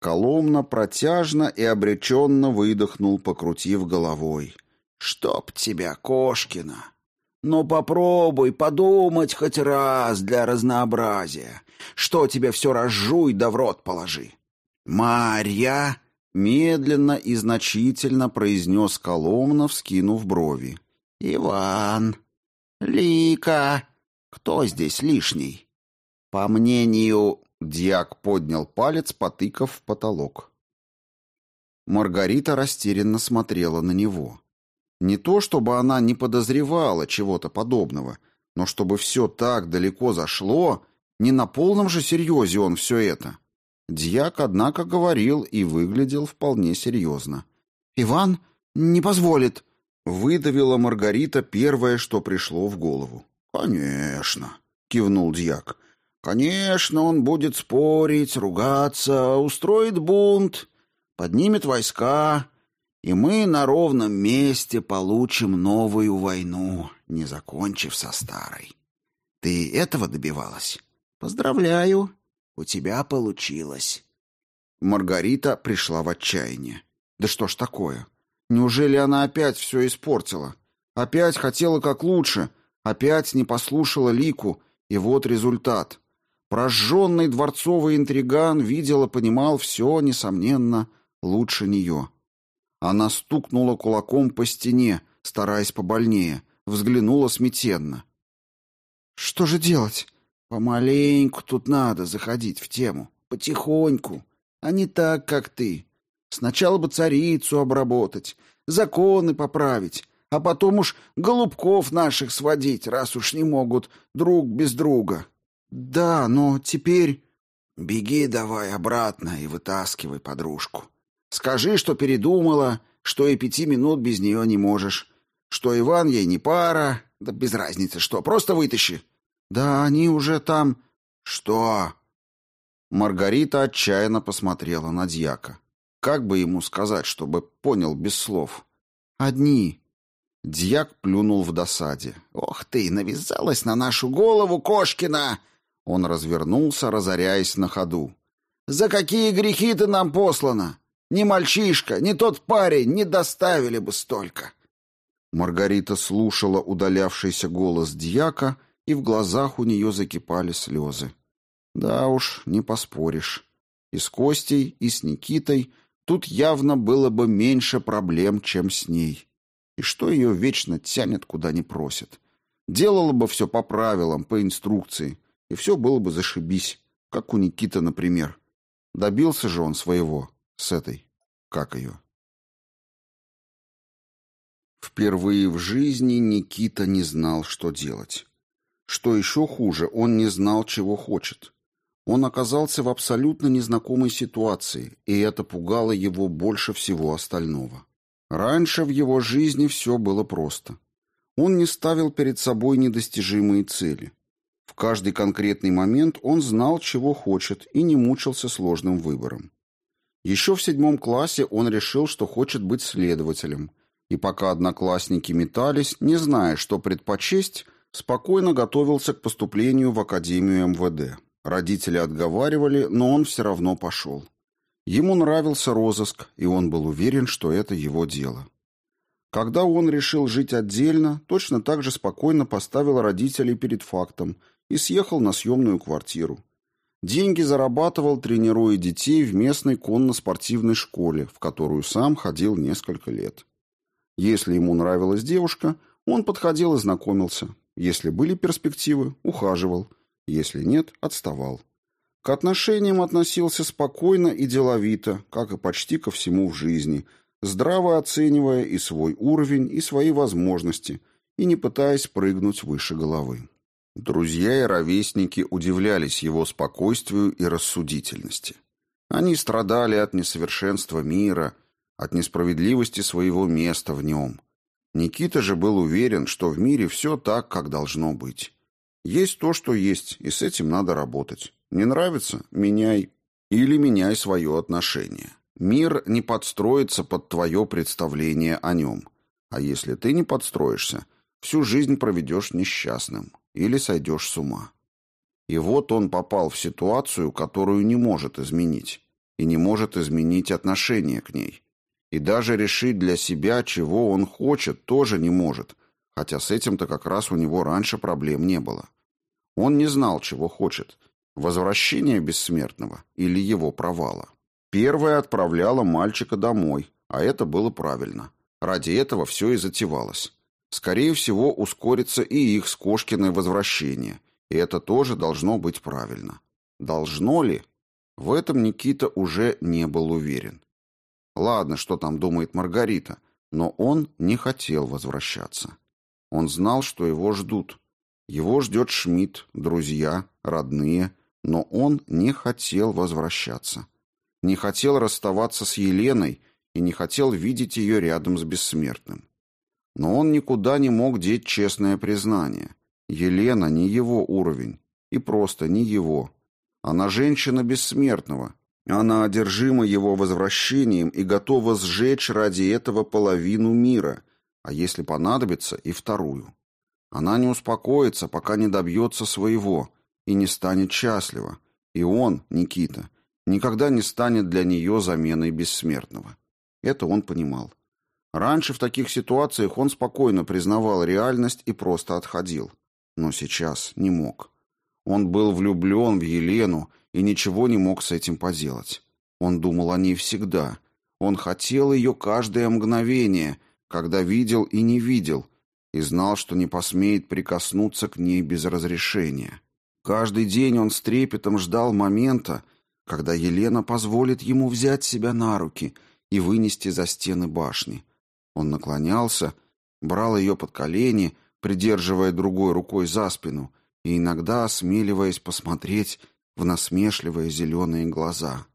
Коломна протяжно и обреченно выдохнул, покрутив головой. «Чтоб тебя, Кошкина! Ну попробуй подумать хоть раз для разнообразия. Что тебе все разжуй да в рот положи. Марья!» Медленно и значительно произнес Коломна, вскинув брови. «Иван! Лика! Кто здесь лишний?» «По мнению...» — дьяк поднял палец, потыкав в потолок. Маргарита растерянно смотрела на него. Не то, чтобы она не подозревала чего-то подобного, но чтобы все так далеко зашло, не на полном же серьезе он все это. Дьяк, однако, говорил и выглядел вполне серьезно. «Иван не позволит», — выдавила Маргарита первое, что пришло в голову. «Конечно», — кивнул дьяк. «Конечно, он будет спорить, ругаться, устроит бунт, поднимет войска, и мы на ровном месте получим новую войну, не закончив со старой. Ты этого добивалась? Поздравляю, у тебя получилось. Маргарита пришла в отчаяние. Да что ж такое? Неужели она опять все испортила? Опять хотела как лучше, опять не послушала Лику, и вот результат. Прожженный дворцовый интриган видел и понимал все, несомненно, лучше нее. Она стукнула кулаком по стене, стараясь побольнее, взглянула смятенно. «Что же делать? Помаленьку тут надо заходить в тему, потихоньку, а не так, как ты. Сначала бы царицу обработать, законы поправить, а потом уж голубков наших сводить, раз уж не могут друг без друга. Да, но теперь... Беги давай обратно и вытаскивай подружку. Скажи, что передумала, что и пяти минут без нее не можешь, что Иван ей не пара, да без разницы что, просто вытащи. Да они уже там... Что? Маргарита отчаянно посмотрела на дьяка. Как бы ему сказать, чтобы понял без слов? Одни. Дьяк плюнул в досаде. «Ох ты, навязалась на нашу голову, Кошкина!» Он развернулся, разоряясь на ходу. «За какие грехи ты нам послана? Ни мальчишка, ни тот парень не доставили бы столько!» Маргарита слушала удалявшийся голос дьяка, и в глазах у нее закипали слезы. Да уж, не поспоришь. И с Костей, и с Никитой тут явно было бы меньше проблем, чем с ней. И что ее вечно тянет, куда не просит. Делала бы все по правилам, по инструкции, и все было бы зашибись, как у Никиты, например. Добился же он своего с этой, как ее. Впервые в жизни Никита не знал, что делать. Что еще хуже, он не знал, чего хочет. Он оказался в абсолютно незнакомой ситуации, и это пугало его больше всего остального. Раньше в его жизни все было просто. Он не ставил перед собой недостижимые цели. В каждый конкретный момент он знал, чего хочет, и не мучился сложным выбором. Еще в седьмом классе он решил, что хочет быть следователем, и пока одноклассники метались, не зная, что предпочесть – спокойно готовился к поступлению в Академию МВД. Родители отговаривали, но он все равно пошел. Ему нравился розыск, и он был уверен, что это его дело. Когда он решил жить отдельно, точно так же спокойно поставил родителей перед фактом и съехал на съемную квартиру. Деньги зарабатывал, тренируя детей в местной конно-спортивной школе, в которую сам ходил несколько лет. Если ему нравилась девушка, он подходил и знакомился. Если были перспективы, ухаживал. Если нет, отставал. К отношениям относился спокойно и деловито, как и почти ко всему в жизни, здраво оценивая и свой уровень, и свои возможности, и не пытаясь прыгнуть выше головы. Друзья и ровесники удивлялись его спокойствию и рассудительности. Они страдали от несовершенства мира, от несправедливости своего места в нем, Никита же был уверен, что в мире все так, как должно быть. Есть то, что есть, и с этим надо работать. Не нравится – меняй. Или меняй свое отношение. Мир не подстроится под твое представление о нем. А если ты не подстроишься, всю жизнь проведешь несчастным или сойдешь с ума. И вот он попал в ситуацию, которую не может изменить. И не может изменить отношение к ней. И даже решить для себя, чего он хочет, тоже не может, хотя с этим-то как раз у него раньше проблем не было. Он не знал, чего хочет – возвращения бессмертного или его провала. Первая отправляла мальчика домой, а это было правильно. Ради этого все и затевалось. Скорее всего, ускорится и их с Кошкиной возвращение, и это тоже должно быть правильно. Должно ли? В этом Никита уже не был уверен. Ладно, что там думает Маргарита, но он не хотел возвращаться. Он знал, что его ждут. Его ждет Шмидт, друзья, родные, но он не хотел возвращаться. Не хотел расставаться с Еленой и не хотел видеть ее рядом с бессмертным. Но он никуда не мог деть честное признание. Елена не его уровень, и просто не его. Она женщина бессмертного. Она одержима его возвращением и готова сжечь ради этого половину мира, а если понадобится, и вторую. Она не успокоится, пока не добьется своего и не станет счастлива. И он, Никита, никогда не станет для нее заменой бессмертного. Это он понимал. Раньше в таких ситуациях он спокойно признавал реальность и просто отходил. Но сейчас не мог. Он был влюблен в Елену и ничего не мог с этим поделать. Он думал о ней всегда. Он хотел ее каждое мгновение – когда видел и не видел, и знал, что не посмеет прикоснуться к ней без разрешения. Каждый день он с трепетом ждал момента, когда Елена позволит ему взять себя на руки и вынести за стены башни. Он наклонялся, брал ее под колени, придерживая другой рукой за спину и иногда осмеливаясь посмотреть в насмешливые зеленые глаза.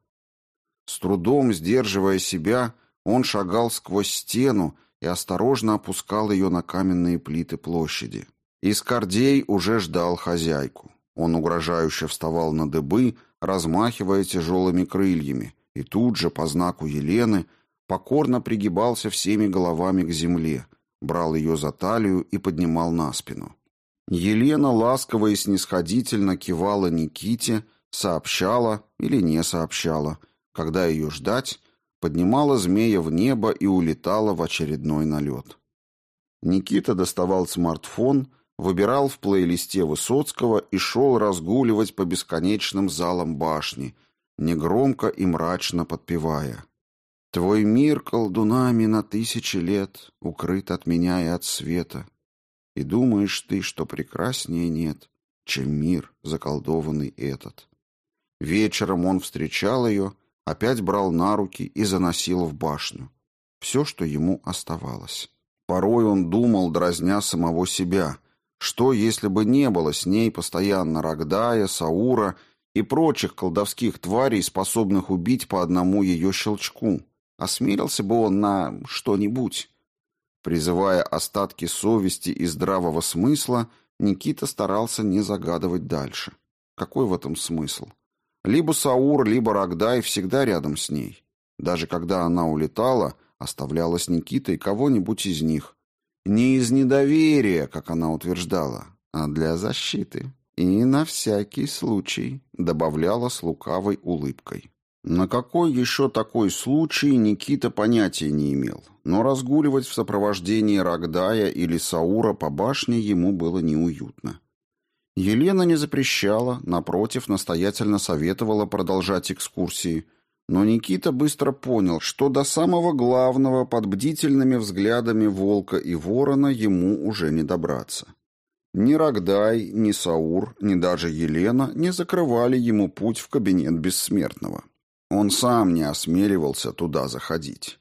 С трудом сдерживая себя, он шагал сквозь стену и осторожно опускал ее на каменные плиты площади. Искордей уже ждал хозяйку. Он угрожающе вставал на дыбы, размахивая тяжелыми крыльями, и тут же, по знаку Елены, покорно пригибался всеми головами к земле, брал ее за талию и поднимал на спину. Елена ласково и снисходительно кивала Никите, сообщала или не сообщала, когда ее ждать, поднимала змея в небо и улетала в очередной налет. Никита доставал смартфон, выбирал в плейлисте Высоцкого и шел разгуливать по бесконечным залам башни, негромко и мрачно подпевая. «Твой мир колдунами на тысячи лет укрыт от меня и от света, и думаешь ты, что прекраснее нет, чем мир, заколдованный этот». Вечером он встречал ее, опять брал на руки и заносил в башню. Все, что ему оставалось. Порой он думал, дразня самого себя, что, если бы не было с ней постоянно Рогдая, Саура и прочих колдовских тварей, способных убить по одному ее щелчку, осмелился бы он на что-нибудь. Призывая остатки совести и здравого смысла, Никита старался не загадывать дальше. Какой в этом смысл? Либо Саур, либо Рогдай всегда рядом с ней. Даже когда она улетала, оставляла с Никитой кого-нибудь из них. Не из недоверия, как она утверждала, а для защиты. И на всякий случай, добавляла с лукавой улыбкой. На какой еще такой случай Никита понятия не имел, но разгуливать в сопровождении Рогдая или Саура по башне ему было неуютно. Елена не запрещала, напротив, настоятельно советовала продолжать экскурсии, но Никита быстро понял, что до самого главного под бдительными взглядами волка и ворона ему уже не добраться. Ни Рогдай, ни Саур, ни даже Елена не закрывали ему путь в кабинет бессмертного. Он сам не осмеливался туда заходить.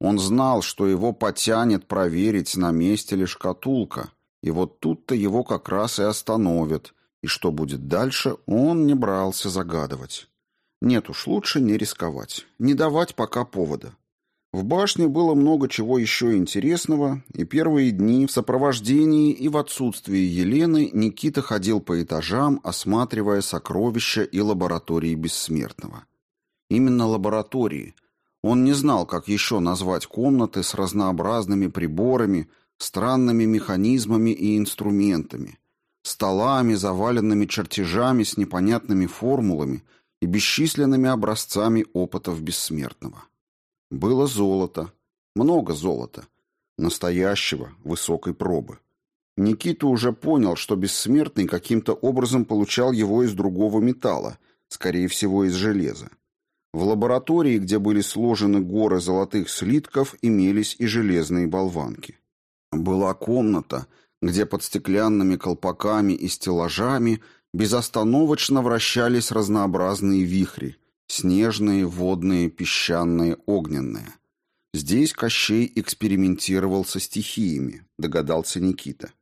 Он знал, что его потянет проверить, на месте ли шкатулка, и вот тут-то его как раз и остановят, и что будет дальше, он не брался загадывать. Нет уж, лучше не рисковать, не давать пока повода. В башне было много чего еще интересного, и первые дни в сопровождении и в отсутствии Елены Никита ходил по этажам, осматривая сокровища и лаборатории бессмертного. Именно лаборатории. Он не знал, как еще назвать комнаты с разнообразными приборами, странными механизмами и инструментами, столами, заваленными чертежами с непонятными формулами и бесчисленными образцами опытов бессмертного. Было золото, много золота, настоящего, высокой пробы. Никита уже понял, что бессмертный каким-то образом получал его из другого металла, скорее всего, из железа. В лаборатории, где были сложены горы золотых слитков, имелись и железные болванки. Была комната, где под стеклянными колпаками и стеллажами безостановочно вращались разнообразные вихри – снежные, водные, песчаные, огненные. Здесь Кощей экспериментировал со стихиями, догадался Никита.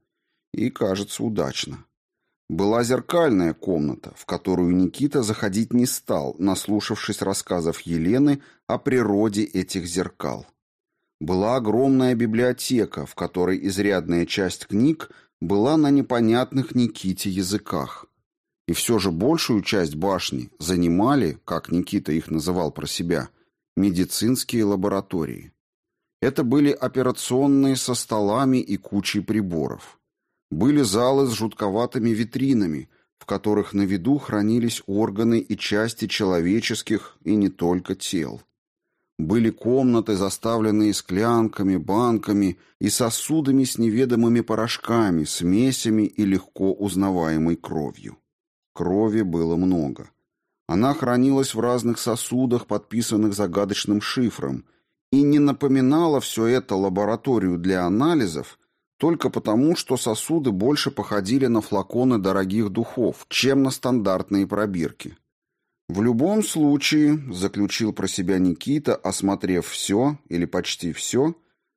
И, кажется, удачно. Была зеркальная комната, в которую Никита заходить не стал, наслушавшись рассказов Елены о природе этих зеркал. Была огромная библиотека, в которой изрядная часть книг была на непонятных Никите языках. И все же большую часть башни занимали, как Никита их называл про себя, медицинские лаборатории. Это были операционные со столами и кучей приборов. Были залы с жутковатыми витринами, в которых на виду хранились органы и части человеческих и не только тел. Были комнаты, заставленные склянками, банками и сосудами с неведомыми порошками, смесями и легко узнаваемой кровью. Крови было много. Она хранилась в разных сосудах, подписанных загадочным шифром, и не напоминала все это лабораторию для анализов, только потому, что сосуды больше походили на флаконы дорогих духов, чем на стандартные пробирки. В любом случае, заключил про себя Никита, осмотрев все или почти все,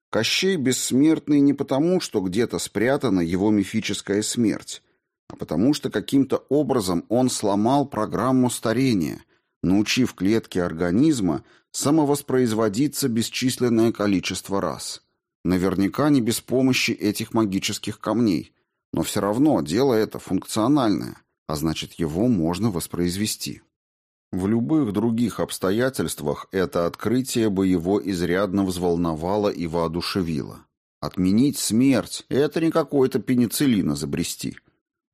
Кощей бессмертный не потому, что где-то спрятана его мифическая смерть, а потому что каким-то образом он сломал программу старения, научив клетки организма самовоспроизводиться бесчисленное количество раз. Наверняка не без помощи этих магических камней, но все равно дело это функциональное, а значит его можно воспроизвести. В любых других обстоятельствах это открытие бы его изрядно взволновало и воодушевило. Отменить смерть – это не какой-то пенициллин изобрести.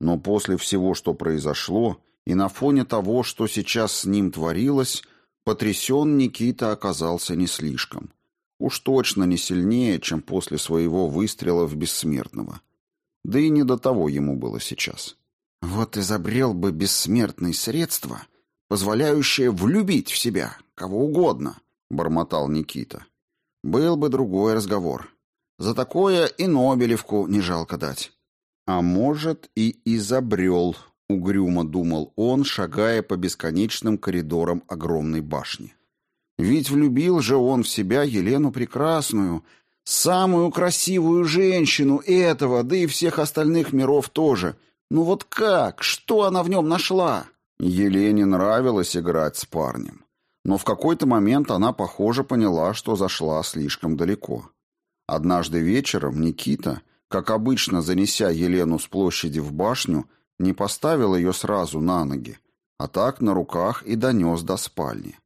Но после всего, что произошло, и на фоне того, что сейчас с ним творилось, потрясен Никита оказался не слишком. Уж точно не сильнее, чем после своего выстрела в бессмертного. Да и не до того ему было сейчас. Вот изобрел бы бессмертные средства, позволяющее влюбить в себя кого угодно, бормотал Никита. Был бы другой разговор. За такое и Нобелевку не жалко дать. А может, и изобрел, угрюмо думал он, шагая по бесконечным коридорам огромной башни. Ведь влюбил же он в себя Елену Прекрасную, самую красивую женщину этого, да и всех остальных миров тоже. Ну вот как? Что она в нем нашла? Елене нравилось играть с парнем. Но в какой-то момент она, похоже, поняла, что зашла слишком далеко. Однажды вечером Никита, как обычно занеся Елену с площади в башню, не поставил ее сразу на ноги, а так на руках и донес до спальни.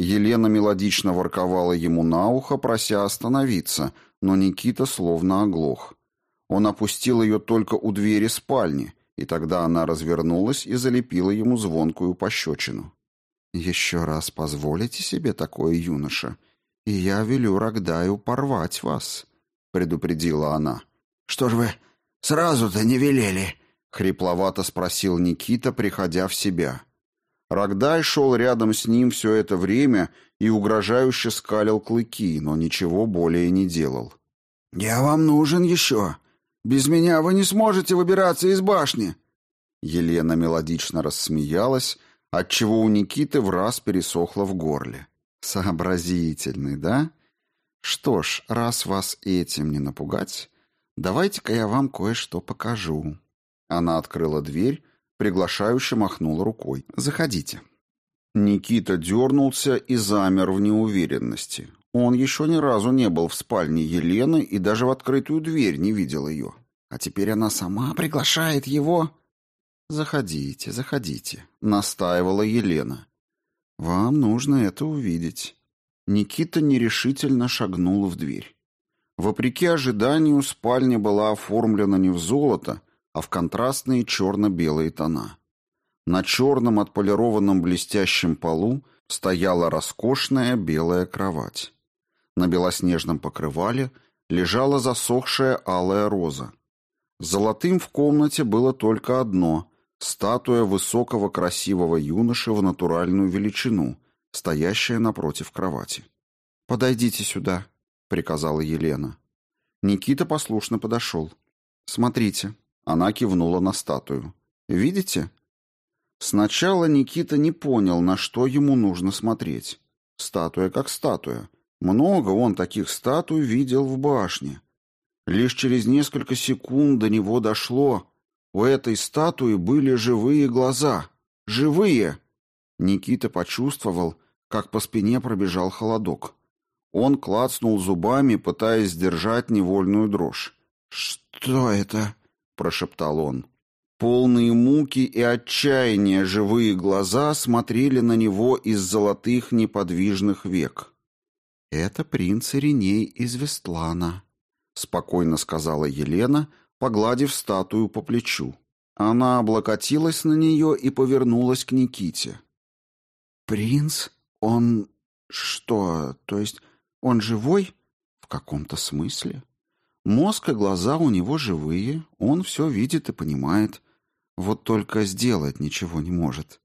Елена мелодично ворковала ему на ухо, прося остановиться, но Никита словно оглох. Он опустил ее только у двери спальни, и тогда она развернулась и залепила ему звонкую пощечину. «Еще раз позволите себе такое, юноша, и я велю Рогдаю порвать вас», — предупредила она. «Что ж вы сразу-то не велели?» — хрипловато спросил Никита, приходя в себя. Рогдай шел рядом с ним все это время и угрожающе скалил клыки, но ничего более не делал. «Я вам нужен еще. Без меня вы не сможете выбираться из башни». Елена мелодично рассмеялась, отчего у Никиты в раз пересохло в горле. «Сообразительный, да? Что ж, раз вас этим не напугать, давайте-ка я вам кое-что покажу». Она открыла дверь, приглашающе махнула рукой. «Заходите». Никита дернулся и замер в неуверенности. Он еще ни разу не был в спальне Елены и даже в открытую дверь не видел ее. А теперь она сама приглашает его. «Заходите, заходите», — настаивала Елена. «Вам нужно это увидеть». Никита нерешительно шагнул в дверь. Вопреки ожиданию, спальня была оформлена не в золото, а в контрастные черно-белые тона. На черном отполированном блестящем полу стояла роскошная белая кровать. На белоснежном покрывале лежала засохшая алая роза. Золотым в комнате было только одно — статуя высокого красивого юноши в натуральную величину, стоящая напротив кровати. «Подойдите сюда», — приказала Елена. Никита послушно подошел. «Смотрите». Она кивнула на статую. «Видите?» Сначала Никита не понял, на что ему нужно смотреть. Статуя как статуя. Много он таких статуй видел в башне. Лишь через несколько секунд до него дошло. У этой статуи были живые глаза. Живые! Никита почувствовал, как по спине пробежал холодок. Он клацнул зубами, пытаясь сдержать невольную дрожь. «Что это?» — прошептал он. Полные муки и отчаяния живые глаза смотрели на него из золотых неподвижных век. «Это принц Ириней из Вестлана», — спокойно сказала Елена, погладив статую по плечу. Она облокотилась на нее и повернулась к Никите. «Принц? Он... что? То есть он живой? В каком-то смысле. Мозг и глаза у него живые, он все видит и понимает. Вот только сделать ничего не может.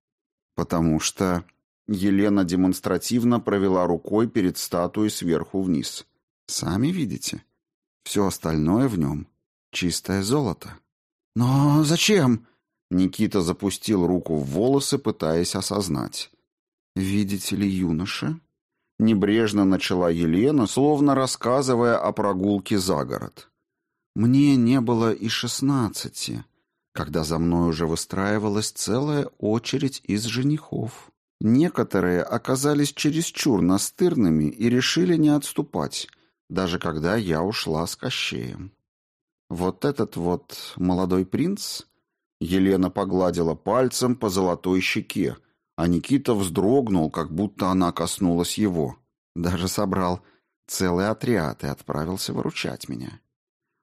Потому что Елена демонстративно провела рукой перед статуей сверху вниз. Сами видите? Все остальное в нем — чистое золото. «Но зачем?» Никита запустил руку в волосы, пытаясь осознать. «Видите ли, юноша?» Небрежно начала Елена, словно рассказывая о прогулке за город. «Мне не было и шестнадцати, когда за мной уже выстраивалась целая очередь из женихов». Некоторые оказались чересчур настырными и решили не отступать, даже когда я ушла с Кощеем. Вот этот вот молодой принц... Елена погладила пальцем по золотой щеке, а Никита вздрогнул, как будто она коснулась его. Даже собрал целый отряд и отправился выручать меня.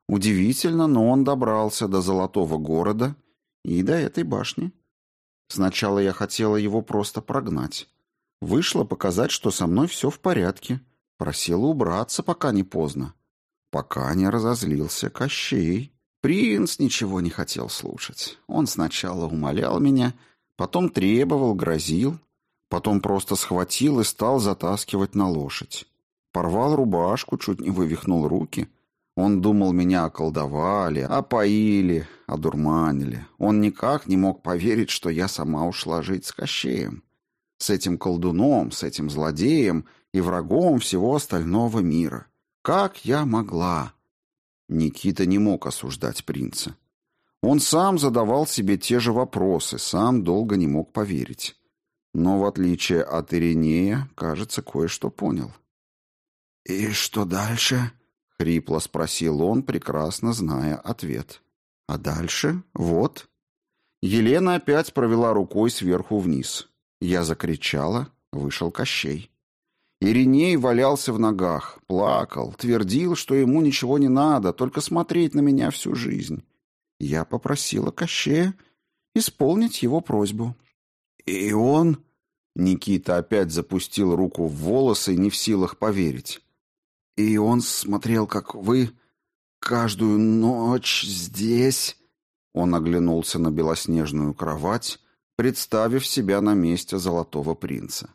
Удивительно, но он добрался до Золотого города и до этой башни. Сначала я хотела его просто прогнать. Вышла показать, что со мной все в порядке. Просила убраться, пока не поздно. Пока не разозлился Кощей. Принц ничего не хотел слушать. Он сначала умолял меня, потом требовал, грозил, потом просто схватил и стал затаскивать на лошадь. Порвал рубашку, чуть не вывихнул руки — он думал, меня околдовали, опоили, одурманили. Он никак не мог поверить, что я сама ушла жить с Кощеем. С этим колдуном, с этим злодеем и врагом всего остального мира. Как я могла? Никита не мог осуждать принца. Он сам задавал себе те же вопросы, сам долго не мог поверить. Но, в отличие от Иринея, кажется, кое-что понял. «И что дальше?» Хрипло спросил он, прекрасно зная ответ. А дальше? Вот. Елена опять провела рукой сверху вниз. Я закричала, вышел Кощей. Ириней валялся в ногах, плакал, твердил, что ему ничего не надо, только смотреть на меня всю жизнь. Я попросила Кощея исполнить его просьбу. И он... Никита опять запустил руку в волосы, не в силах поверить. И он смотрел, как вы каждую ночь здесь...» Он оглянулся на белоснежную кровать, представив себя на месте золотого принца.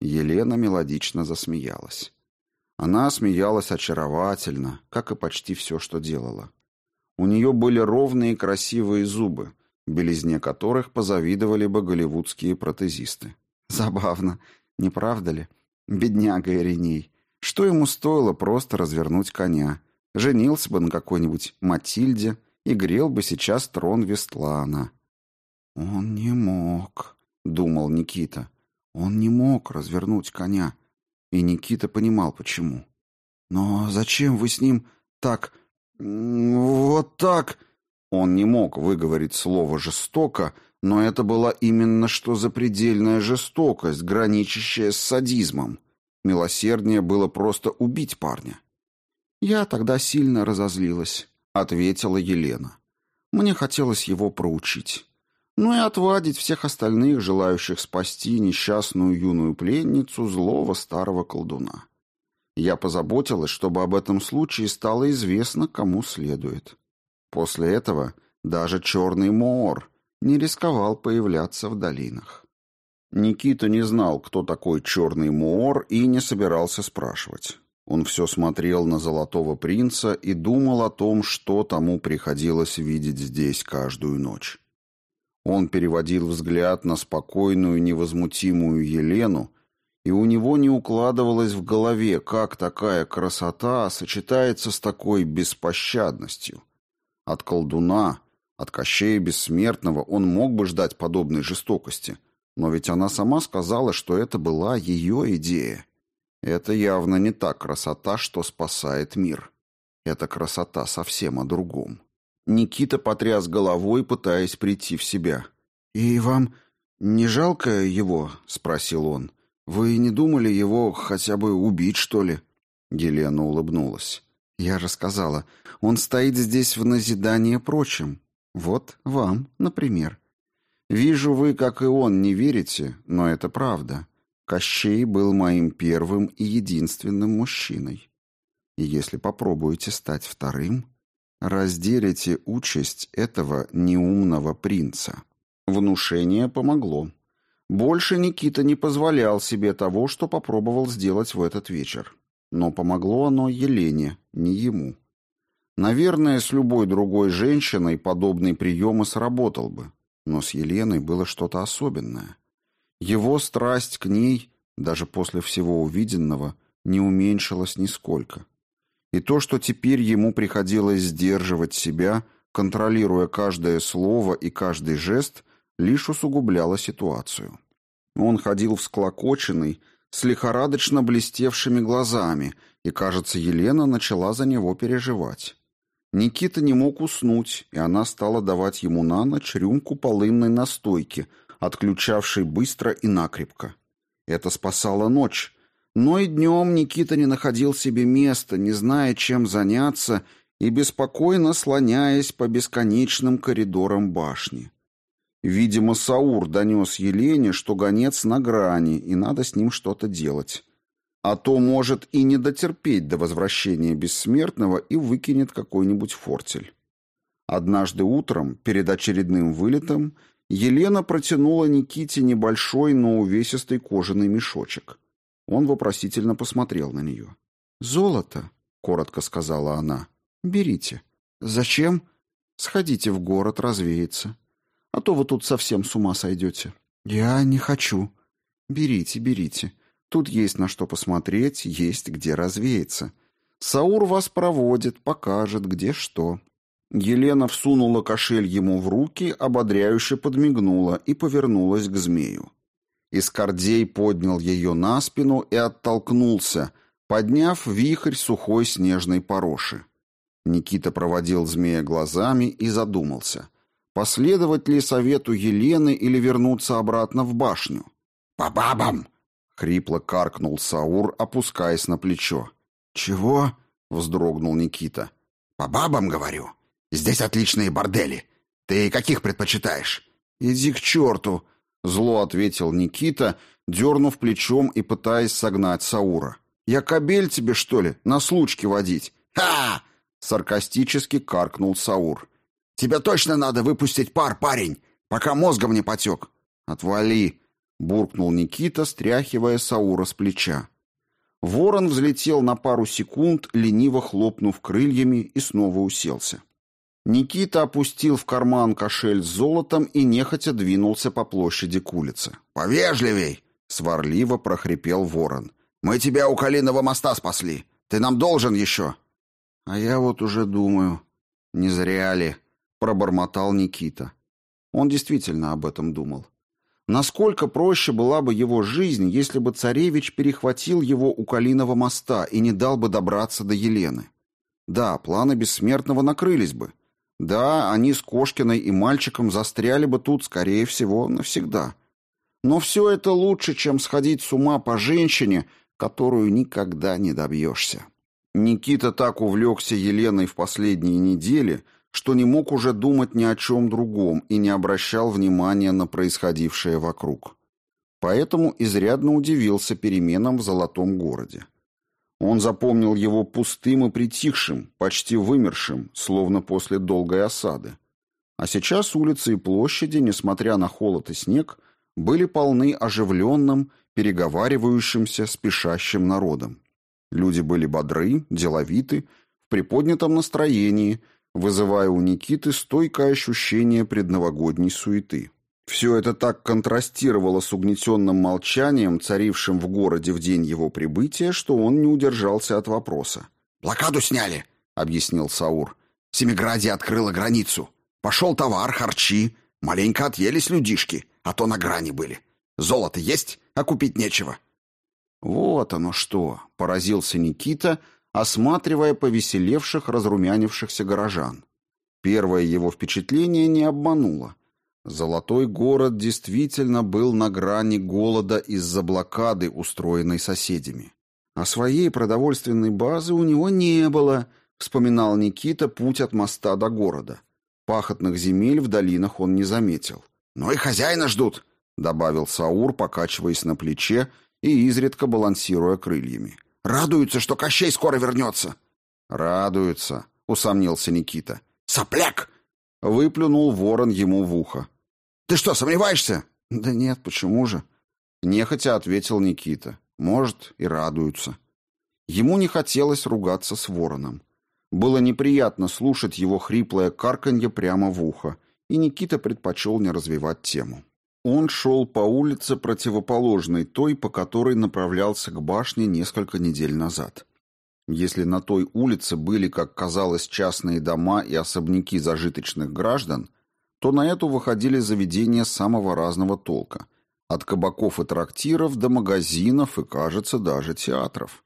Елена мелодично засмеялась. Она смеялась очаровательно, как и почти все, что делала. У нее были ровные красивые зубы, белизне которых позавидовали бы голливудские протезисты. Забавно, не правда ли? Бедняга Ириней. Что ему стоило просто развернуть коня? Женился бы на какой-нибудь Матильде и грел бы сейчас трон Вестлана. «Он не мог», — думал Никита. «Он не мог развернуть коня». И Никита понимал, почему. «Но зачем вы с ним так... вот так...» Он не мог выговорить слово «жестоко», но это была именно что запредельная жестокость, граничащая с садизмом. Милосерднее было просто убить парня. «Я тогда сильно разозлилась», — ответила Елена. Мне хотелось его проучить. Ну и отвадить всех остальных, желающих спасти несчастную юную пленницу злого старого колдуна. Я позаботилась, чтобы об этом случае стало известно, кому следует. После этого даже черный Моор не рисковал появляться в долинах. Никита не знал, кто такой черный Моор, и не собирался спрашивать. Он все смотрел на золотого принца и думал о том, что тому приходилось видеть здесь каждую ночь. Он переводил взгляд на спокойную, невозмутимую Елену, и у него не укладывалось в голове, как такая красота сочетается с такой беспощадностью. От колдуна, от Кощея Бессмертного он мог бы ждать подобной жестокости, но ведь она сама сказала, что это была ее идея. Это явно не та красота, что спасает мир. Это красота совсем о другом. Никита потряс головой, пытаясь прийти в себя. «И вам не жалко его?» — спросил он. «Вы не думали его хотя бы убить, что ли?» Елена улыбнулась. «Я же сказала, он стоит здесь в назидание прочим. Вот вам, например. Вижу, вы, как и он, не верите, но это правда. Кощей был моим первым и единственным мужчиной. И если попробуете стать вторым, разделите участь этого неумного принца. Внушение помогло. Больше Никита не позволял себе того, что попробовал сделать в этот вечер. Но помогло оно Елене, не ему. Наверное, с любой другой женщиной подобный прием и сработал бы. Но с Еленой было что-то особенное. Его страсть к ней, даже после всего увиденного, не уменьшилась нисколько. И то, что теперь ему приходилось сдерживать себя, контролируя каждое слово и каждый жест, лишь усугубляло ситуацию. Он ходил всклокоченный, с лихорадочно блестевшими глазами, и, кажется, Елена начала за него переживать. Никита не мог уснуть, и она стала давать ему на ночь рюмку полынной настойки, отключавшей быстро и накрепко. Это спасало ночь, но и днем Никита не находил себе места, не зная, чем заняться, и беспокойно слоняясь по бесконечным коридорам башни. Видимо, Саур донес Елене, что гонец на грани, и надо с ним что-то делать. А то может и не дотерпеть до возвращения бессмертного и выкинет какой-нибудь фортель. Однажды утром, перед очередным вылетом, Елена протянула Никите небольшой, но увесистый кожаный мешочек. Он вопросительно посмотрел на нее. «Золото», — коротко сказала она. «Берите». «Зачем?» «Сходите в город развеяться. А то вы тут совсем с ума сойдете». «Я не хочу». «Берите, берите. Тут есть на что посмотреть, есть где развеяться. Саур вас проводит, покажет, где что». Елена всунула кошель ему в руки, ободряюще подмигнула и повернулась к змею. Искордей поднял ее на спину и оттолкнулся, подняв вихрь сухой снежной пороши. Никита проводил змея глазами и задумался, последовать ли совету Елены или вернуться обратно в башню. «По бабам!» — хрипло каркнул Саур, опускаясь на плечо. «Чего?» — вздрогнул Никита. «По бабам, говорю. Здесь отличные бордели. Ты каких предпочитаешь?» «Иди к черту!» — зло ответил Никита, дернув плечом и пытаясь согнать Саура. «Я кобель тебе, что ли, на случке водить?» «Ха!» — саркастически каркнул Саур. «Тебе точно надо выпустить пар, парень, пока мозгом не потек!» «Отвали!» — буркнул Никита, стряхивая Саура с плеча. Ворон взлетел на пару секунд, лениво хлопнув крыльями, и снова уселся. Никита опустил в карман кошель с золотом и нехотя двинулся по площади к улице. «Повежливей!» — сварливо прохрипел ворон. «Мы тебя у Калиного моста спасли. Ты нам должен еще!» «А я вот уже думаю, не зря ли?» — пробормотал Никита. Он действительно об этом думал. Насколько проще была бы его жизнь, если бы царевич перехватил его у Калиного моста и не дал бы добраться до Елены. Да, планы бессмертного накрылись бы. Да, они с Кошкиной и мальчиком застряли бы тут, скорее всего, навсегда. Но все это лучше, чем сходить с ума по женщине, которую никогда не добьешься. Никита так увлекся Еленой в последние недели, что не мог уже думать ни о чем другом и не обращал внимания на происходившее вокруг. Поэтому изрядно удивился переменам в Золотом городе. Он запомнил его пустым и притихшим, почти вымершим, словно после долгой осады. А сейчас улицы и площади, несмотря на холод и снег, были полны оживленным, переговаривающимся, спешащим народом. Люди были бодры, деловиты, в приподнятом настроении, вызывая у Никиты стойкое ощущение предновогодней суеты. Все это так контрастировало с угнетенным молчанием, царившим в городе в день его прибытия, что он не удержался от вопроса. «Блокаду сняли», — объяснил Саур. «Семиградие открыло границу. Пошел товар, харчи. Маленько отъелись людишки, а то на грани были. Золото есть, а купить нечего». «Вот оно что!» — поразился Никита, осматривая повеселевших, разрумянившихся горожан. Первое его впечатление не обмануло. Золотой город действительно был на грани голода из-за блокады, устроенной соседями. А своей продовольственной базы у него не было, вспоминал Никита путь от моста до города. Пахотных земель в долинах он не заметил. «Ну и хозяина ждут», — добавил Саур, покачиваясь на плече и изредка балансируя крыльями. «Радуются, что Кощей скоро вернется». «Радуются», — усомнился Никита. «Сопляк!» — выплюнул ворон ему в ухо. «Ты что, сомневаешься?» «Да нет, почему же?» Нехотя ответил Никита. «Может, и радуются». Ему не хотелось ругаться с вороном. Было неприятно слушать его хриплое карканье прямо в ухо, и Никита предпочел не развивать тему. Он шел по улице, противоположной той, по которой направлялся к башне несколько недель назад. Если на той улице были, как казалось, частные дома и особняки зажиточных граждан, то на эту выходили заведения самого разного толка, от кабаков и трактиров до магазинов и, кажется, даже театров.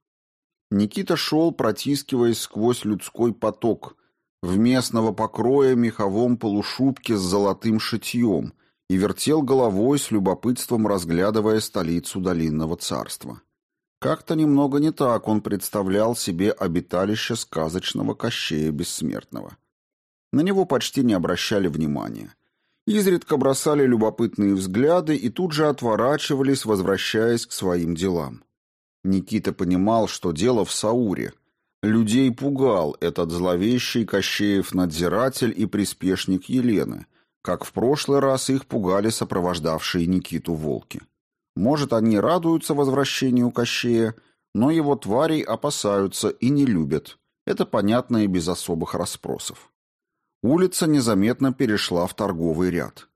Никита шел, протискиваясь сквозь людской поток, в местного покроя меховом полушубке с золотым шитьем и вертел головой с любопытством, разглядывая столицу Долинного царства. Как-то немного не так он представлял себе обиталище сказочного Кощея Бессмертного. На него почти не обращали внимания. Изредка бросали любопытные взгляды и тут же отворачивались, возвращаясь к своим делам. Никита понимал, что дело в Сауре. Людей пугал этот зловещий Кощеев-надзиратель и приспешник Елены, как в прошлый раз их пугали сопровождавшие Никиту волки. Может, они радуются возвращению Кощея, но его тварей опасаются и не любят. Это понятно и без особых расспросов. Улица незаметно перешла в торговый ряд.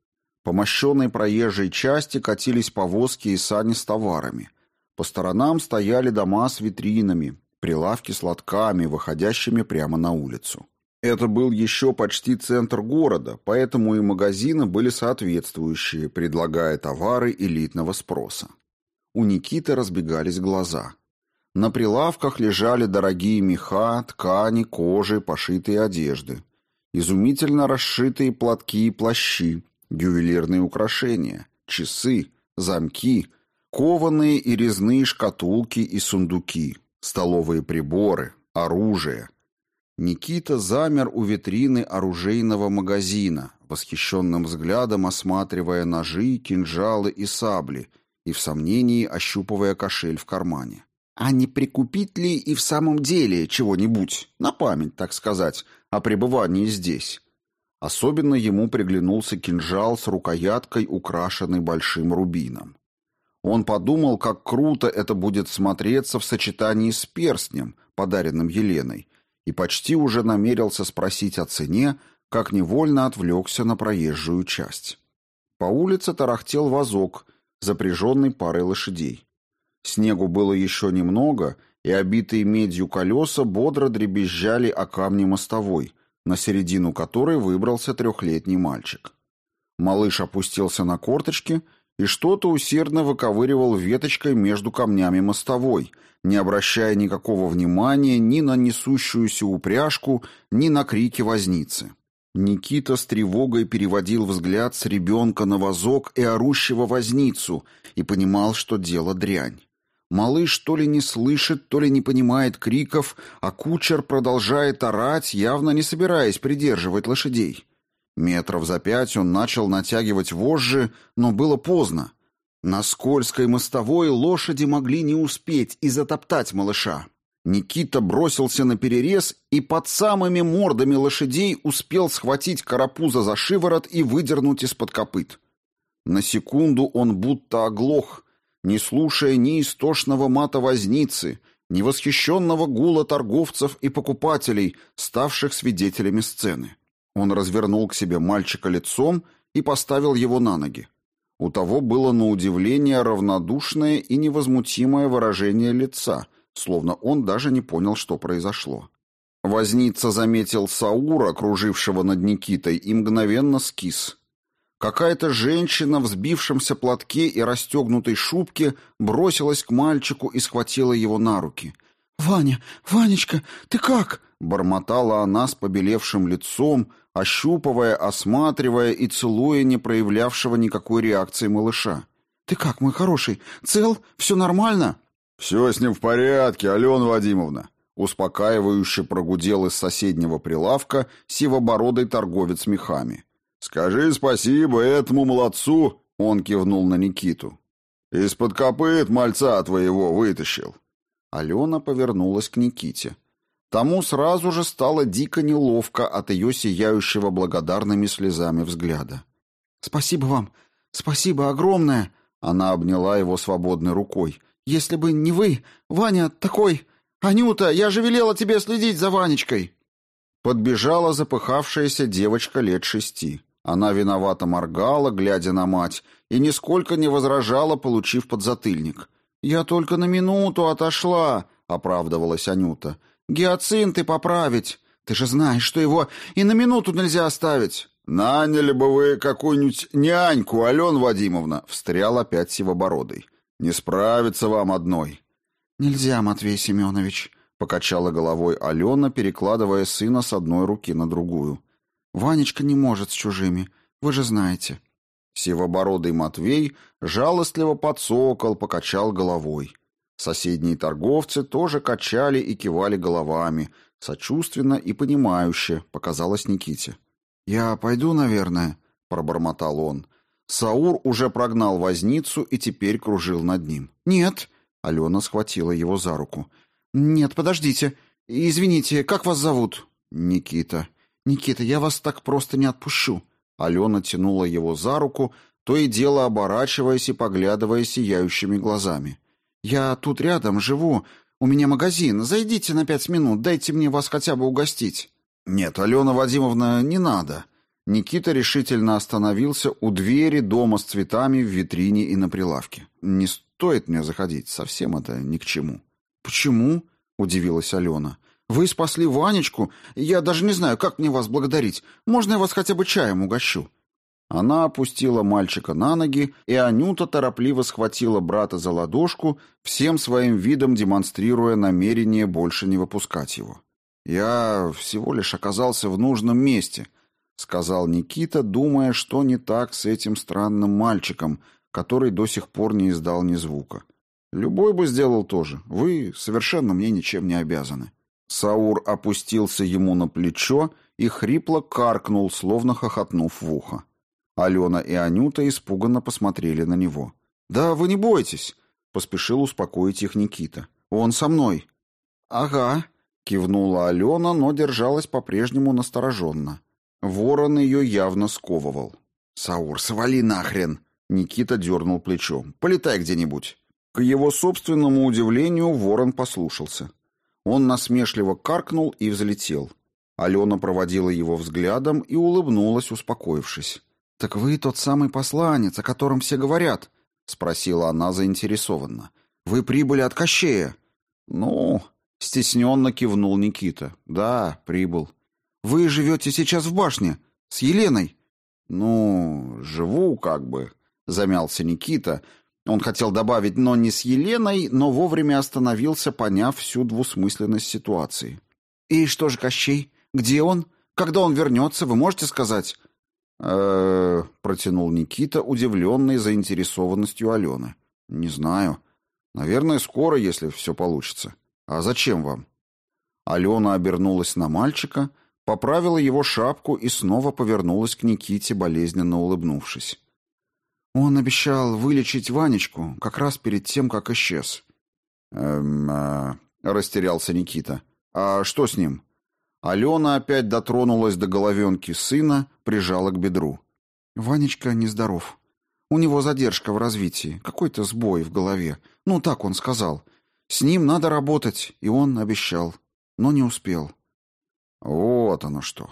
По мощенной проезжей части катились повозки и сани с товарами – по сторонам стояли дома с витринами, прилавки с лотками, выходящими прямо на улицу. Это был еще почти центр города, поэтому и магазины были соответствующие, предлагая товары элитного спроса. У Никиты разбегались глаза. На прилавках лежали дорогие меха, ткани, кожи, пошитые одежды. Изумительно расшитые платки и плащи, ювелирные украшения, часы, замки, Кованые и резные шкатулки и сундуки, столовые приборы, оружие. Никита замер у витрины оружейного магазина, восхищенным взглядом осматривая ножи, кинжалы и сабли и в сомнении ощупывая кошель в кармане. А не прикупить ли и в самом деле чего-нибудь, на память, так сказать, о пребывании здесь? Особенно ему приглянулся кинжал с рукояткой, украшенной большим рубином. Он подумал, как круто это будет смотреться в сочетании с перстнем, подаренным Еленой, и почти уже намерился спросить о цене, как невольно отвлекся на проезжую часть. По улице тарахтел вазок, запряженный парой лошадей. Снегу было еще немного, и обитые медью колеса бодро дребезжали о камне мостовой, на середину которой выбрался трехлетний мальчик. Малыш опустился на корточки — и что-то усердно выковыривал веточкой между камнями мостовой, не обращая никакого внимания ни на несущуюся упряжку, ни на крики возницы. Никита с тревогой переводил взгляд с ребенка на вазок и орущего возницу и понимал, что дело дрянь. Малыш то ли не слышит, то ли не понимает криков, а кучер продолжает орать, явно не собираясь придерживать лошадей. Метров за пять он начал натягивать вожжи, но было поздно. На скользкой мостовой лошади могли не успеть и затоптать малыша. Никита бросился на перерез и под самыми мордами лошадей успел схватить карапуза за шиворот и выдернуть из-под копыт. На секунду он будто оглох, не слушая ни истошного мата возницы, ни восхищенного гула торговцев и покупателей, ставших свидетелями сцены. Он развернул к себе мальчика лицом и поставил его на ноги. У того было на удивление равнодушное и невозмутимое выражение лица, словно он даже не понял, что произошло. Возница заметил Саура, кружившего над Никитой, и мгновенно скис. Какая-то женщина в сбившемся платке и расстегнутой шубке бросилась к мальчику и схватила его на руки. «Ваня, Ванечка, ты как?» Бормотала она с побелевшим лицом, ощупывая, осматривая и целуя не проявлявшего никакой реакции малыша. «Ты как, мой хороший? Цел? Все нормально?» «Все с ним в порядке, Алена Вадимовна», успокаивающе прогудел из соседнего прилавка сивобородый торговец мехами. «Скажи спасибо этому молодцу!» — он кивнул на Никиту. «Из-под копыт мальца твоего вытащил». Алена повернулась к Никите. Тому сразу же стало дико неловко от ее сияющего благодарными слезами взгляда. «Спасибо вам! Спасибо огромное!» Она обняла его свободной рукой. «Если бы не вы, Ваня такой... Анюта, я же велела тебе следить за Ванечкой!» Подбежала запыхавшаяся девочка лет шести. Она виновато моргала, глядя на мать, и нисколько не возражала, получив подзатыльник. «Я только на минуту отошла», — оправдывалась Анюта. Гиацинты поправить. Ты же знаешь, что его и на минуту нельзя оставить. Наняли бы вы какую-нибудь няньку, Алена Вадимовна, встрял опять Сивобородый. Не справится вам одной. Нельзя, Матвей Семенович, покачала головой Алена, перекладывая сына с одной руки на другую. Ванечка не может с чужими, вы же знаете. Сивобородый Матвей жалостливо подсокол, покачал головой. Соседние торговцы тоже качали и кивали головами, сочувственно и понимающе, показалось Никите. «Я пойду, наверное», — пробормотал он. Саур уже прогнал возницу и теперь кружил над ним. «Нет», — Алена схватила его за руку. «Нет, подождите. Извините, как вас зовут?» «Никита». «Никита, я вас так просто не отпущу». Алена тянула его за руку, то и дело оборачиваясь и поглядывая сияющими глазами. «Я тут рядом живу. У меня магазин. Зайдите на пять минут, дайте мне вас хотя бы угостить». «Нет, Алена Вадимовна, не надо». Никита решительно остановился у двери дома с цветами в витрине и на прилавке. «Не стоит мне заходить, совсем это ни к чему». «Почему?» — удивилась Алена. «Вы спасли Ванечку. Я даже не знаю, как мне вас благодарить. Можно я вас хотя бы чаем угощу?» Она опустила мальчика на ноги, и Анюта торопливо схватила брата за ладошку, всем своим видом демонстрируя намерение больше не выпускать его. «Я всего лишь оказался в нужном месте», — сказал Никита, думая, что не так с этим странным мальчиком, который до сих пор не издал ни звука. «Любой бы сделал то же. Вы совершенно мне ничем не обязаны». Саур опустился ему на плечо и хрипло каркнул, словно хохотнув в ухо. Алена и Анюта испуганно посмотрели на него. «Да вы не бойтесь», — поспешил успокоить их Никита. «Он со мной». «Ага», — кивнула Алена, но держалась по-прежнему настороженно. Ворон ее явно сковывал. «Саур, свали нахрен!» Никита дернул плечом. «Полетай где-нибудь». К его собственному удивлению ворон послушался. Он насмешливо каркнул и взлетел. Алена проводила его взглядом и улыбнулась, успокоившись. «Так вы тот самый посланец, о котором все говорят?» — спросила она заинтересованно. «Вы прибыли от Кощея?» «Ну...» — стесненно кивнул Никита. «Да, прибыл». «Вы живете сейчас в башне? С Еленой?» «Ну, живу как бы», — замялся Никита. Он хотел добавить «но не с Еленой», но вовремя остановился, поняв всю двусмысленность ситуации. «И что же Кощей? Где он? Когда он вернется, вы можете сказать?» Э протянул Никита, удивленный заинтересованностью Алены. «Не знаю. Наверное, скоро, если все получится. А зачем вам? Алена обернулась на мальчика, поправила его шапку и снова повернулась к Никите, болезненно улыбнувшись. Он обещал вылечить Ванечку как раз перед тем, как исчез. Эм, а... растерялся Никита. А что с ним? Алена опять дотронулась до головенки сына, прижала к бедру. Ванечка нездоров. У него задержка в развитии, какой-то сбой в голове. Ну, так он сказал. С ним надо работать, и он обещал, но не успел. Вот оно что.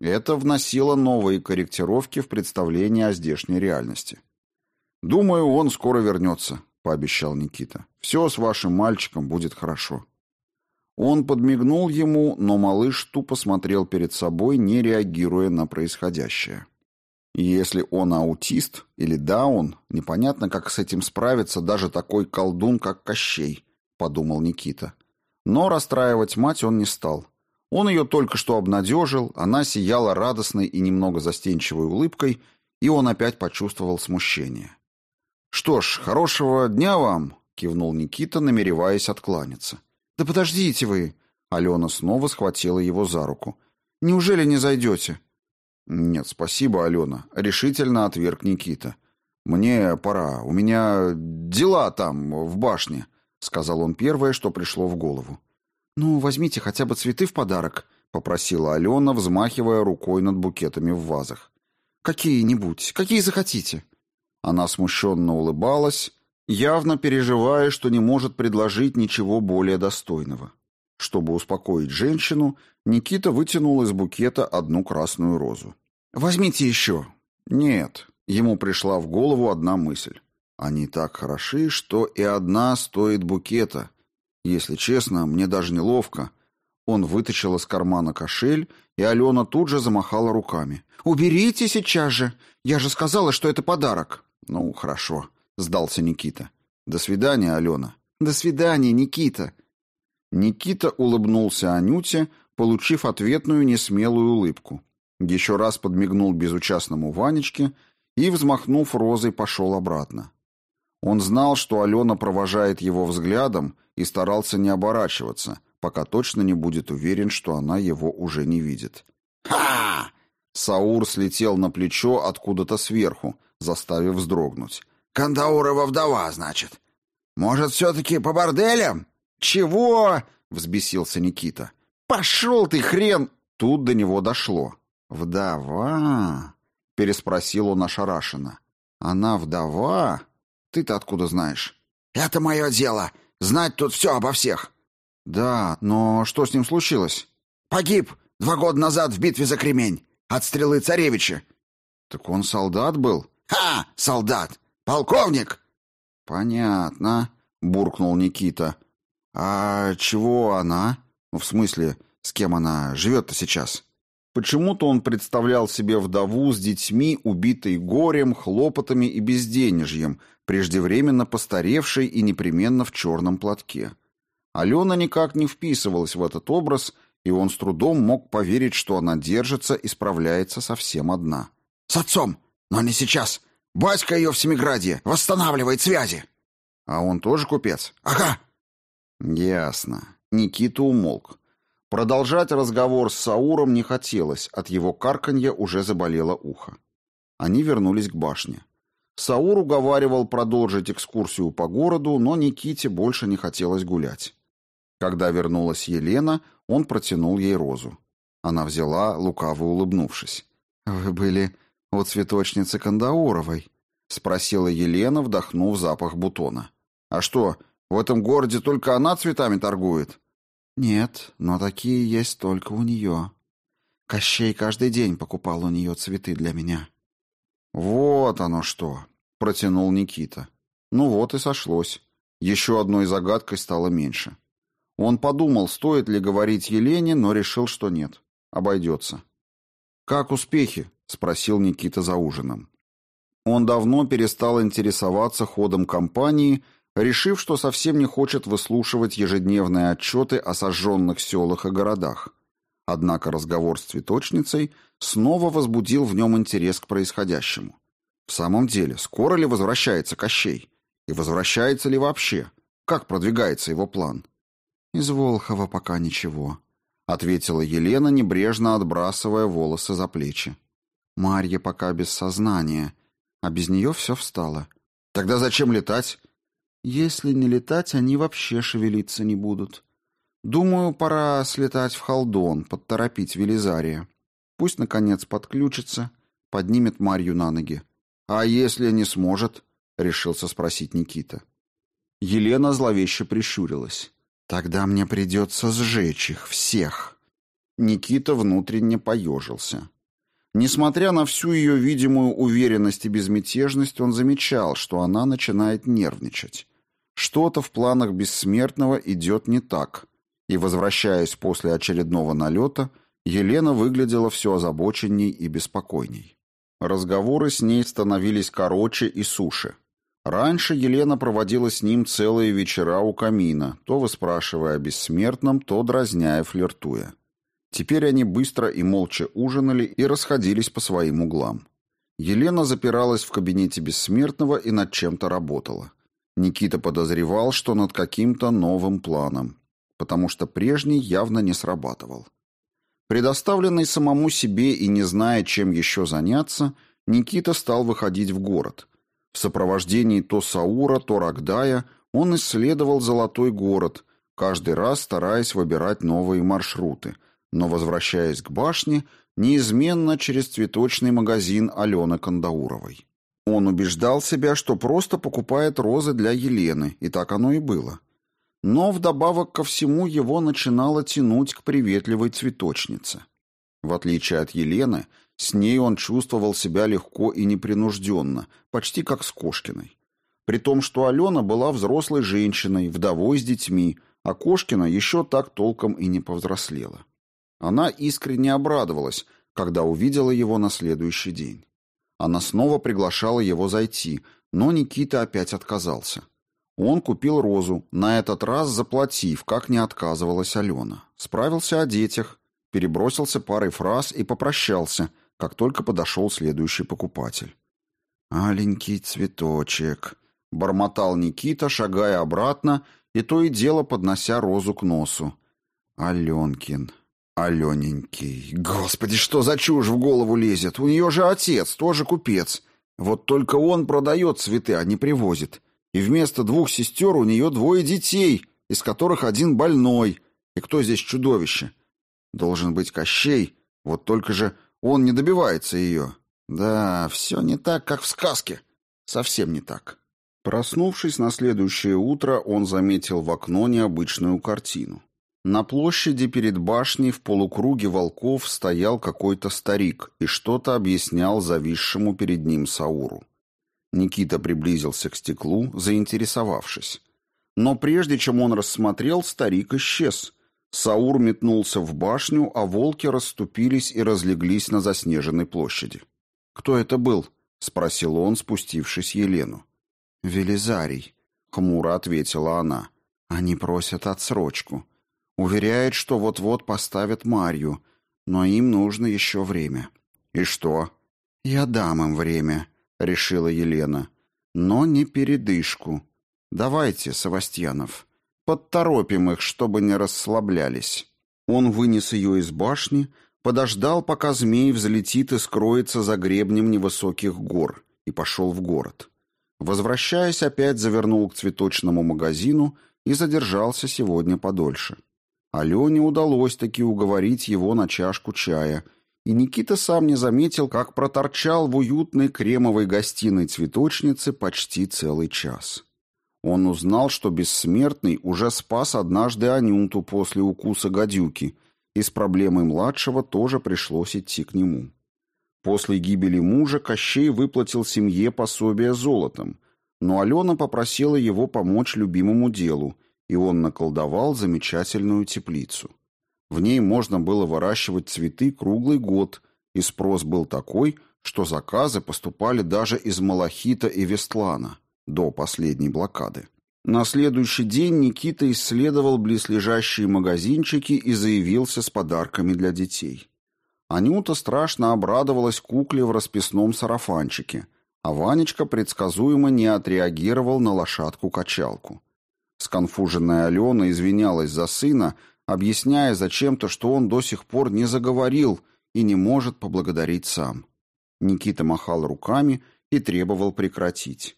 Это вносило новые корректировки в представление о здешней реальности. «Думаю, он скоро вернется», — пообещал Никита. «Все с вашим мальчиком будет хорошо». Он подмигнул ему, но малыш тупо смотрел перед собой, не реагируя на происходящее. Если он аутист или даун, непонятно, как с этим справится даже такой колдун, как Кощей, подумал Никита. Но расстраивать мать он не стал. Он ее только что обнадежил, она сияла радостной и немного застенчивой улыбкой, и он опять почувствовал смущение. «Что ж, хорошего дня вам!» — кивнул Никита, намереваясь откланяться. «Да подождите вы!» Алена снова схватила его за руку. «Неужели не зайдете?» «Нет, спасибо, Алена», — решительно отверг Никита. «Мне пора. У меня дела там, в башне», — сказал он первое, что пришло в голову. «Ну, возьмите хотя бы цветы в подарок», — попросила Алена, взмахивая рукой над букетами в вазах. «Какие-нибудь, какие захотите». Она смущенно улыбалась, явно переживая, что не может предложить ничего более достойного. Чтобы успокоить женщину, Никита вытянул из букета одну красную розу. «Возьмите еще». «Нет». Ему пришла в голову одна мысль. «Они так хороши, что и одна стоит букета. Если честно, мне даже неловко». Он вытащил из кармана кошель, и Алена тут же замахала руками. «Уберите сейчас же! Я же сказала, что это подарок!» «Ну, хорошо», — сдался Никита. «До свидания, Алена». «До свидания, Никита». Никита улыбнулся Анюте, получив ответную несмелую улыбку. Еще раз подмигнул безучастному Ванечке и, взмахнув розой, пошел обратно. Он знал, что Алена провожает его взглядом и старался не оборачиваться, пока точно не будет уверен, что она его уже не видит. «Ха!» Саур слетел на плечо откуда-то сверху, заставив вздрогнуть. «Кандаурова вдова, значит. Может, все-таки по борделям?» «Чего?» — взбесился Никита. «Пошел ты, хрен!» Тут до него дошло. «Вдова?» — переспросил он ошарашенно. «Она вдова? Ты-то откуда знаешь?» «Это мое дело. Знать тут все обо всех». «Да, но что с ним случилось?» «Погиб два года назад в битве за Кремень. От стрелы царевича». «Так он солдат был?» «Ха! Солдат! Полковник!» «Понятно», — буркнул Никита. «А чего она? Ну, в смысле, с кем она живет-то сейчас?» Почему-то он представлял себе вдову с детьми, убитой горем, хлопотами и безденежьем, преждевременно постаревшей и непременно в черном платке. Алена никак не вписывалась в этот образ, и он с трудом мог поверить, что она держится и справляется совсем одна. «С отцом! Но не сейчас! Батька ее в Семиграде! Восстанавливает связи!» «А он тоже купец?» «Ага!» «Ясно». Никита умолк. Продолжать разговор с Сауром не хотелось, от его карканья уже заболело ухо. Они вернулись к башне. Саур уговаривал продолжить экскурсию по городу, но Никите больше не хотелось гулять. Когда вернулась Елена, он протянул ей розу. Она взяла, лукаво улыбнувшись. «Вы были у цветочницы Кандауровой?» — спросила Елена, вдохнув запах бутона. «А что, в этом городе только она цветами торгует?» «Нет, но такие есть только у нее. Кощей каждый день покупал у нее цветы для меня». «Вот оно что!» — протянул Никита. «Ну вот и сошлось. Еще одной загадкой стало меньше». Он подумал, стоит ли говорить Елене, но решил, что нет. Обойдется. «Как успехи?» — спросил Никита за ужином. Он давно перестал интересоваться ходом компании, решив, что совсем не хочет выслушивать ежедневные отчеты о сожженных селах и городах. Однако разговор с цветочницей снова возбудил в нем интерес к происходящему. В самом деле, скоро ли возвращается Кощей? И возвращается ли вообще? Как продвигается его план? Из Волхова пока ничего, ответила Елена, небрежно отбрасывая волосы за плечи. Марья пока без сознания, а без нее все встало. Тогда зачем летать? Если не летать, они вообще шевелиться не будут. Думаю, пора слетать в Халдон, подторопить Велизария. Пусть, наконец, подключится, поднимет Марью на ноги. А если не сможет? Решился спросить Никита. Елена зловеще прищурилась. Тогда мне придется сжечь их всех. Никита внутренне поежился. Несмотря на всю ее видимую уверенность и безмятежность, он замечал, что она начинает нервничать. Что-то в планах бессмертного идет не так, и, возвращаясь после очередного налета, Елена выглядела все озабоченней и беспокойней. Разговоры с ней становились короче и суше. Раньше Елена проводила с ним целые вечера у камина, то выспрашивая о бессмертном, то дразняя, флиртуя. Теперь они быстро и молча ужинали и расходились по своим углам. Елена запиралась в кабинете бессмертного и над чем-то работала. Никита подозревал, что над каким-то новым планом, потому что прежний явно не срабатывал. Предоставленный самому себе и не зная, чем еще заняться, Никита стал выходить в город – в сопровождении то Саура, то Рогдая он исследовал Золотой город, каждый раз стараясь выбирать новые маршруты, но, возвращаясь к башне, неизменно через цветочный магазин Алены Кандауровой. Он убеждал себя, что просто покупает розы для Елены, и так оно и было. Но вдобавок ко всему его начинало тянуть к приветливой цветочнице. В отличие от Елены, с ней он чувствовал себя легко и непринужденно, почти как с Кошкиной. При том, что Алена была взрослой женщиной, вдовой с детьми, а Кошкина еще так толком и не повзрослела. Она искренне обрадовалась, когда увидела его на следующий день. Она снова приглашала его зайти, но Никита опять отказался. Он купил розу, на этот раз заплатив, как не отказывалась Алена. Справился о детях, перебросился парой фраз и попрощался, как только подошел следующий покупатель. «Аленький цветочек», — бормотал Никита, шагая обратно, и то и дело поднося розу к носу. «Аленкин, Алененький, господи, что за чушь в голову лезет? У нее же отец, тоже купец. Вот только он продает цветы, а не привозит. И вместо двух сестер у нее двое детей, из которых один больной. И кто здесь чудовище? Должен быть Кощей, вот только же он не добивается ее. Да, все не так, как в сказке. Совсем не так. Проснувшись на следующее утро, он заметил в окно необычную картину. На площади перед башней в полукруге волков стоял какой-то старик и что-то объяснял зависшему перед ним Сауру. Никита приблизился к стеклу, заинтересовавшись. Но прежде чем он рассмотрел, старик исчез — Саур метнулся в башню, а волки расступились и разлеглись на заснеженной площади. «Кто это был?» — спросил он, спустившись Елену. «Велизарий», — хмуро ответила она. «Они просят отсрочку. Уверяют, что вот-вот поставят Марью, но им нужно еще время». «И что?» «Я дам им время», — решила Елена. «Но не передышку. Давайте, Савастьянов». Подторопим их, чтобы не расслаблялись. Он вынес ее из башни, подождал, пока змей взлетит и скроется за гребнем невысоких гор, и пошел в город. Возвращаясь, опять завернул к цветочному магазину и задержался сегодня подольше. Алене удалось таки уговорить его на чашку чая, и Никита сам не заметил, как проторчал в уютной кремовой гостиной цветочницы почти целый час. Он узнал, что бессмертный уже спас однажды Анюту после укуса гадюки, и с проблемой младшего тоже пришлось идти к нему. После гибели мужа Кощей выплатил семье пособие золотом, но Алена попросила его помочь любимому делу, и он наколдовал замечательную теплицу. В ней можно было выращивать цветы круглый год, и спрос был такой, что заказы поступали даже из Малахита и Вестлана – до последней блокады. На следующий день Никита исследовал близлежащие магазинчики и заявился с подарками для детей. Анюта страшно обрадовалась кукле в расписном сарафанчике, а Ванечка предсказуемо не отреагировал на лошадку-качалку. Сконфуженная Алена извинялась за сына, объясняя зачем-то, что он до сих пор не заговорил и не может поблагодарить сам. Никита махал руками и требовал прекратить.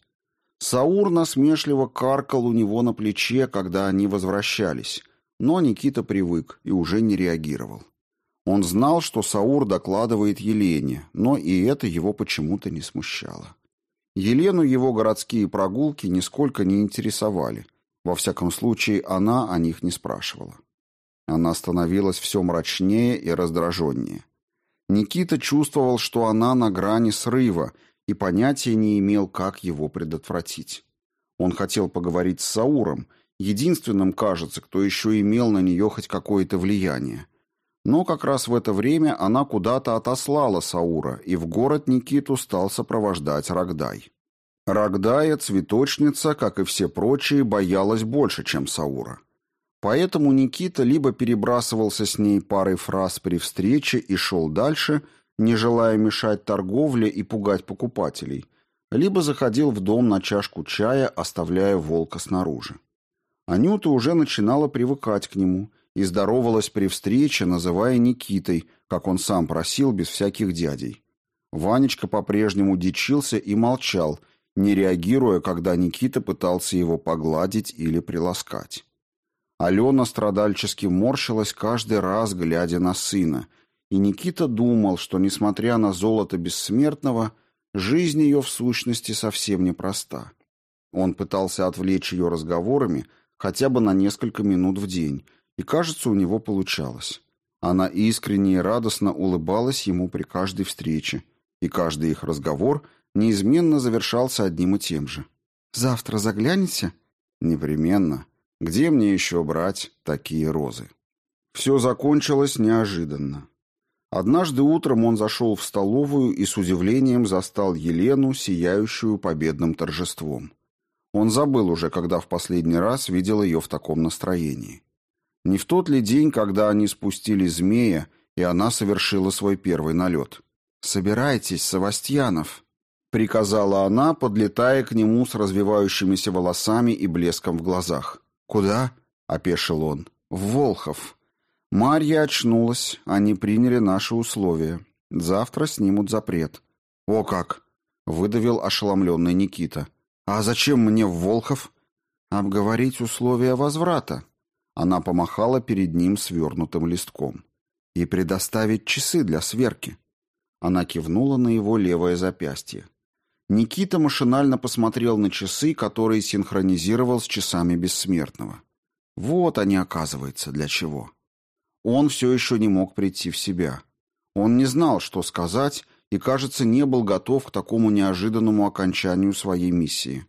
Саур насмешливо каркал у него на плече, когда они возвращались, но Никита привык и уже не реагировал. Он знал, что Саур докладывает Елене, но и это его почему-то не смущало. Елену его городские прогулки нисколько не интересовали. Во всяком случае, она о них не спрашивала. Она становилась все мрачнее и раздраженнее. Никита чувствовал, что она на грани срыва и понятия не имел, как его предотвратить. Он хотел поговорить с Сауром, единственным, кажется, кто еще имел на нее хоть какое-то влияние. Но как раз в это время она куда-то отослала Саура, и в город Никиту стал сопровождать Рогдай. Рогдая, цветочница, как и все прочие, боялась больше, чем Саура. Поэтому Никита либо перебрасывался с ней парой фраз при встрече и шел дальше, не желая мешать торговле и пугать покупателей, либо заходил в дом на чашку чая, оставляя волка снаружи. Анюта уже начинала привыкать к нему и здоровалась при встрече, называя Никитой, как он сам просил, без всяких дядей. Ванечка по-прежнему дичился и молчал, не реагируя, когда Никита пытался его погладить или приласкать. Алена страдальчески морщилась каждый раз, глядя на сына, и Никита думал, что, несмотря на золото бессмертного, жизнь ее в сущности совсем непроста. Он пытался отвлечь ее разговорами хотя бы на несколько минут в день, и, кажется, у него получалось. Она искренне и радостно улыбалась ему при каждой встрече, и каждый их разговор неизменно завершался одним и тем же. «Завтра заглянете?» «Непременно», где мне еще брать такие розы? Все закончилось неожиданно. Однажды утром он зашел в столовую и с удивлением застал Елену, сияющую победным торжеством. Он забыл уже, когда в последний раз видел ее в таком настроении. Не в тот ли день, когда они спустили змея, и она совершила свой первый налет? «Собирайтесь, Савастьянов», — приказала она, подлетая к нему с развивающимися волосами и блеском в глазах. «Куда?» — опешил он. «В Волхов». Марья очнулась, они приняли наши условия. Завтра снимут запрет. «О как!» — выдавил ошеломленный Никита. «А зачем мне в Волхов?» «Обговорить условия возврата». Она помахала перед ним свернутым листком. «И предоставить часы для сверки». Она кивнула на его левое запястье. Никита машинально посмотрел на часы, которые синхронизировал с часами бессмертного. Вот они, оказывается, для чего. Он все еще не мог прийти в себя. Он не знал, что сказать, и, кажется, не был готов к такому неожиданному окончанию своей миссии.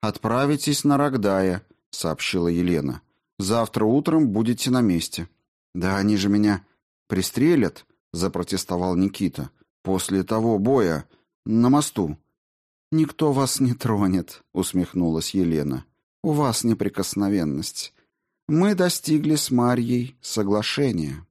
«Отправитесь на Рогдая», — сообщила Елена. «Завтра утром будете на месте». «Да они же меня пристрелят», — запротестовал Никита. «После того боя на мосту». «Никто вас не тронет», — усмехнулась Елена. «У вас неприкосновенность. Мы достигли с Марьей соглашения».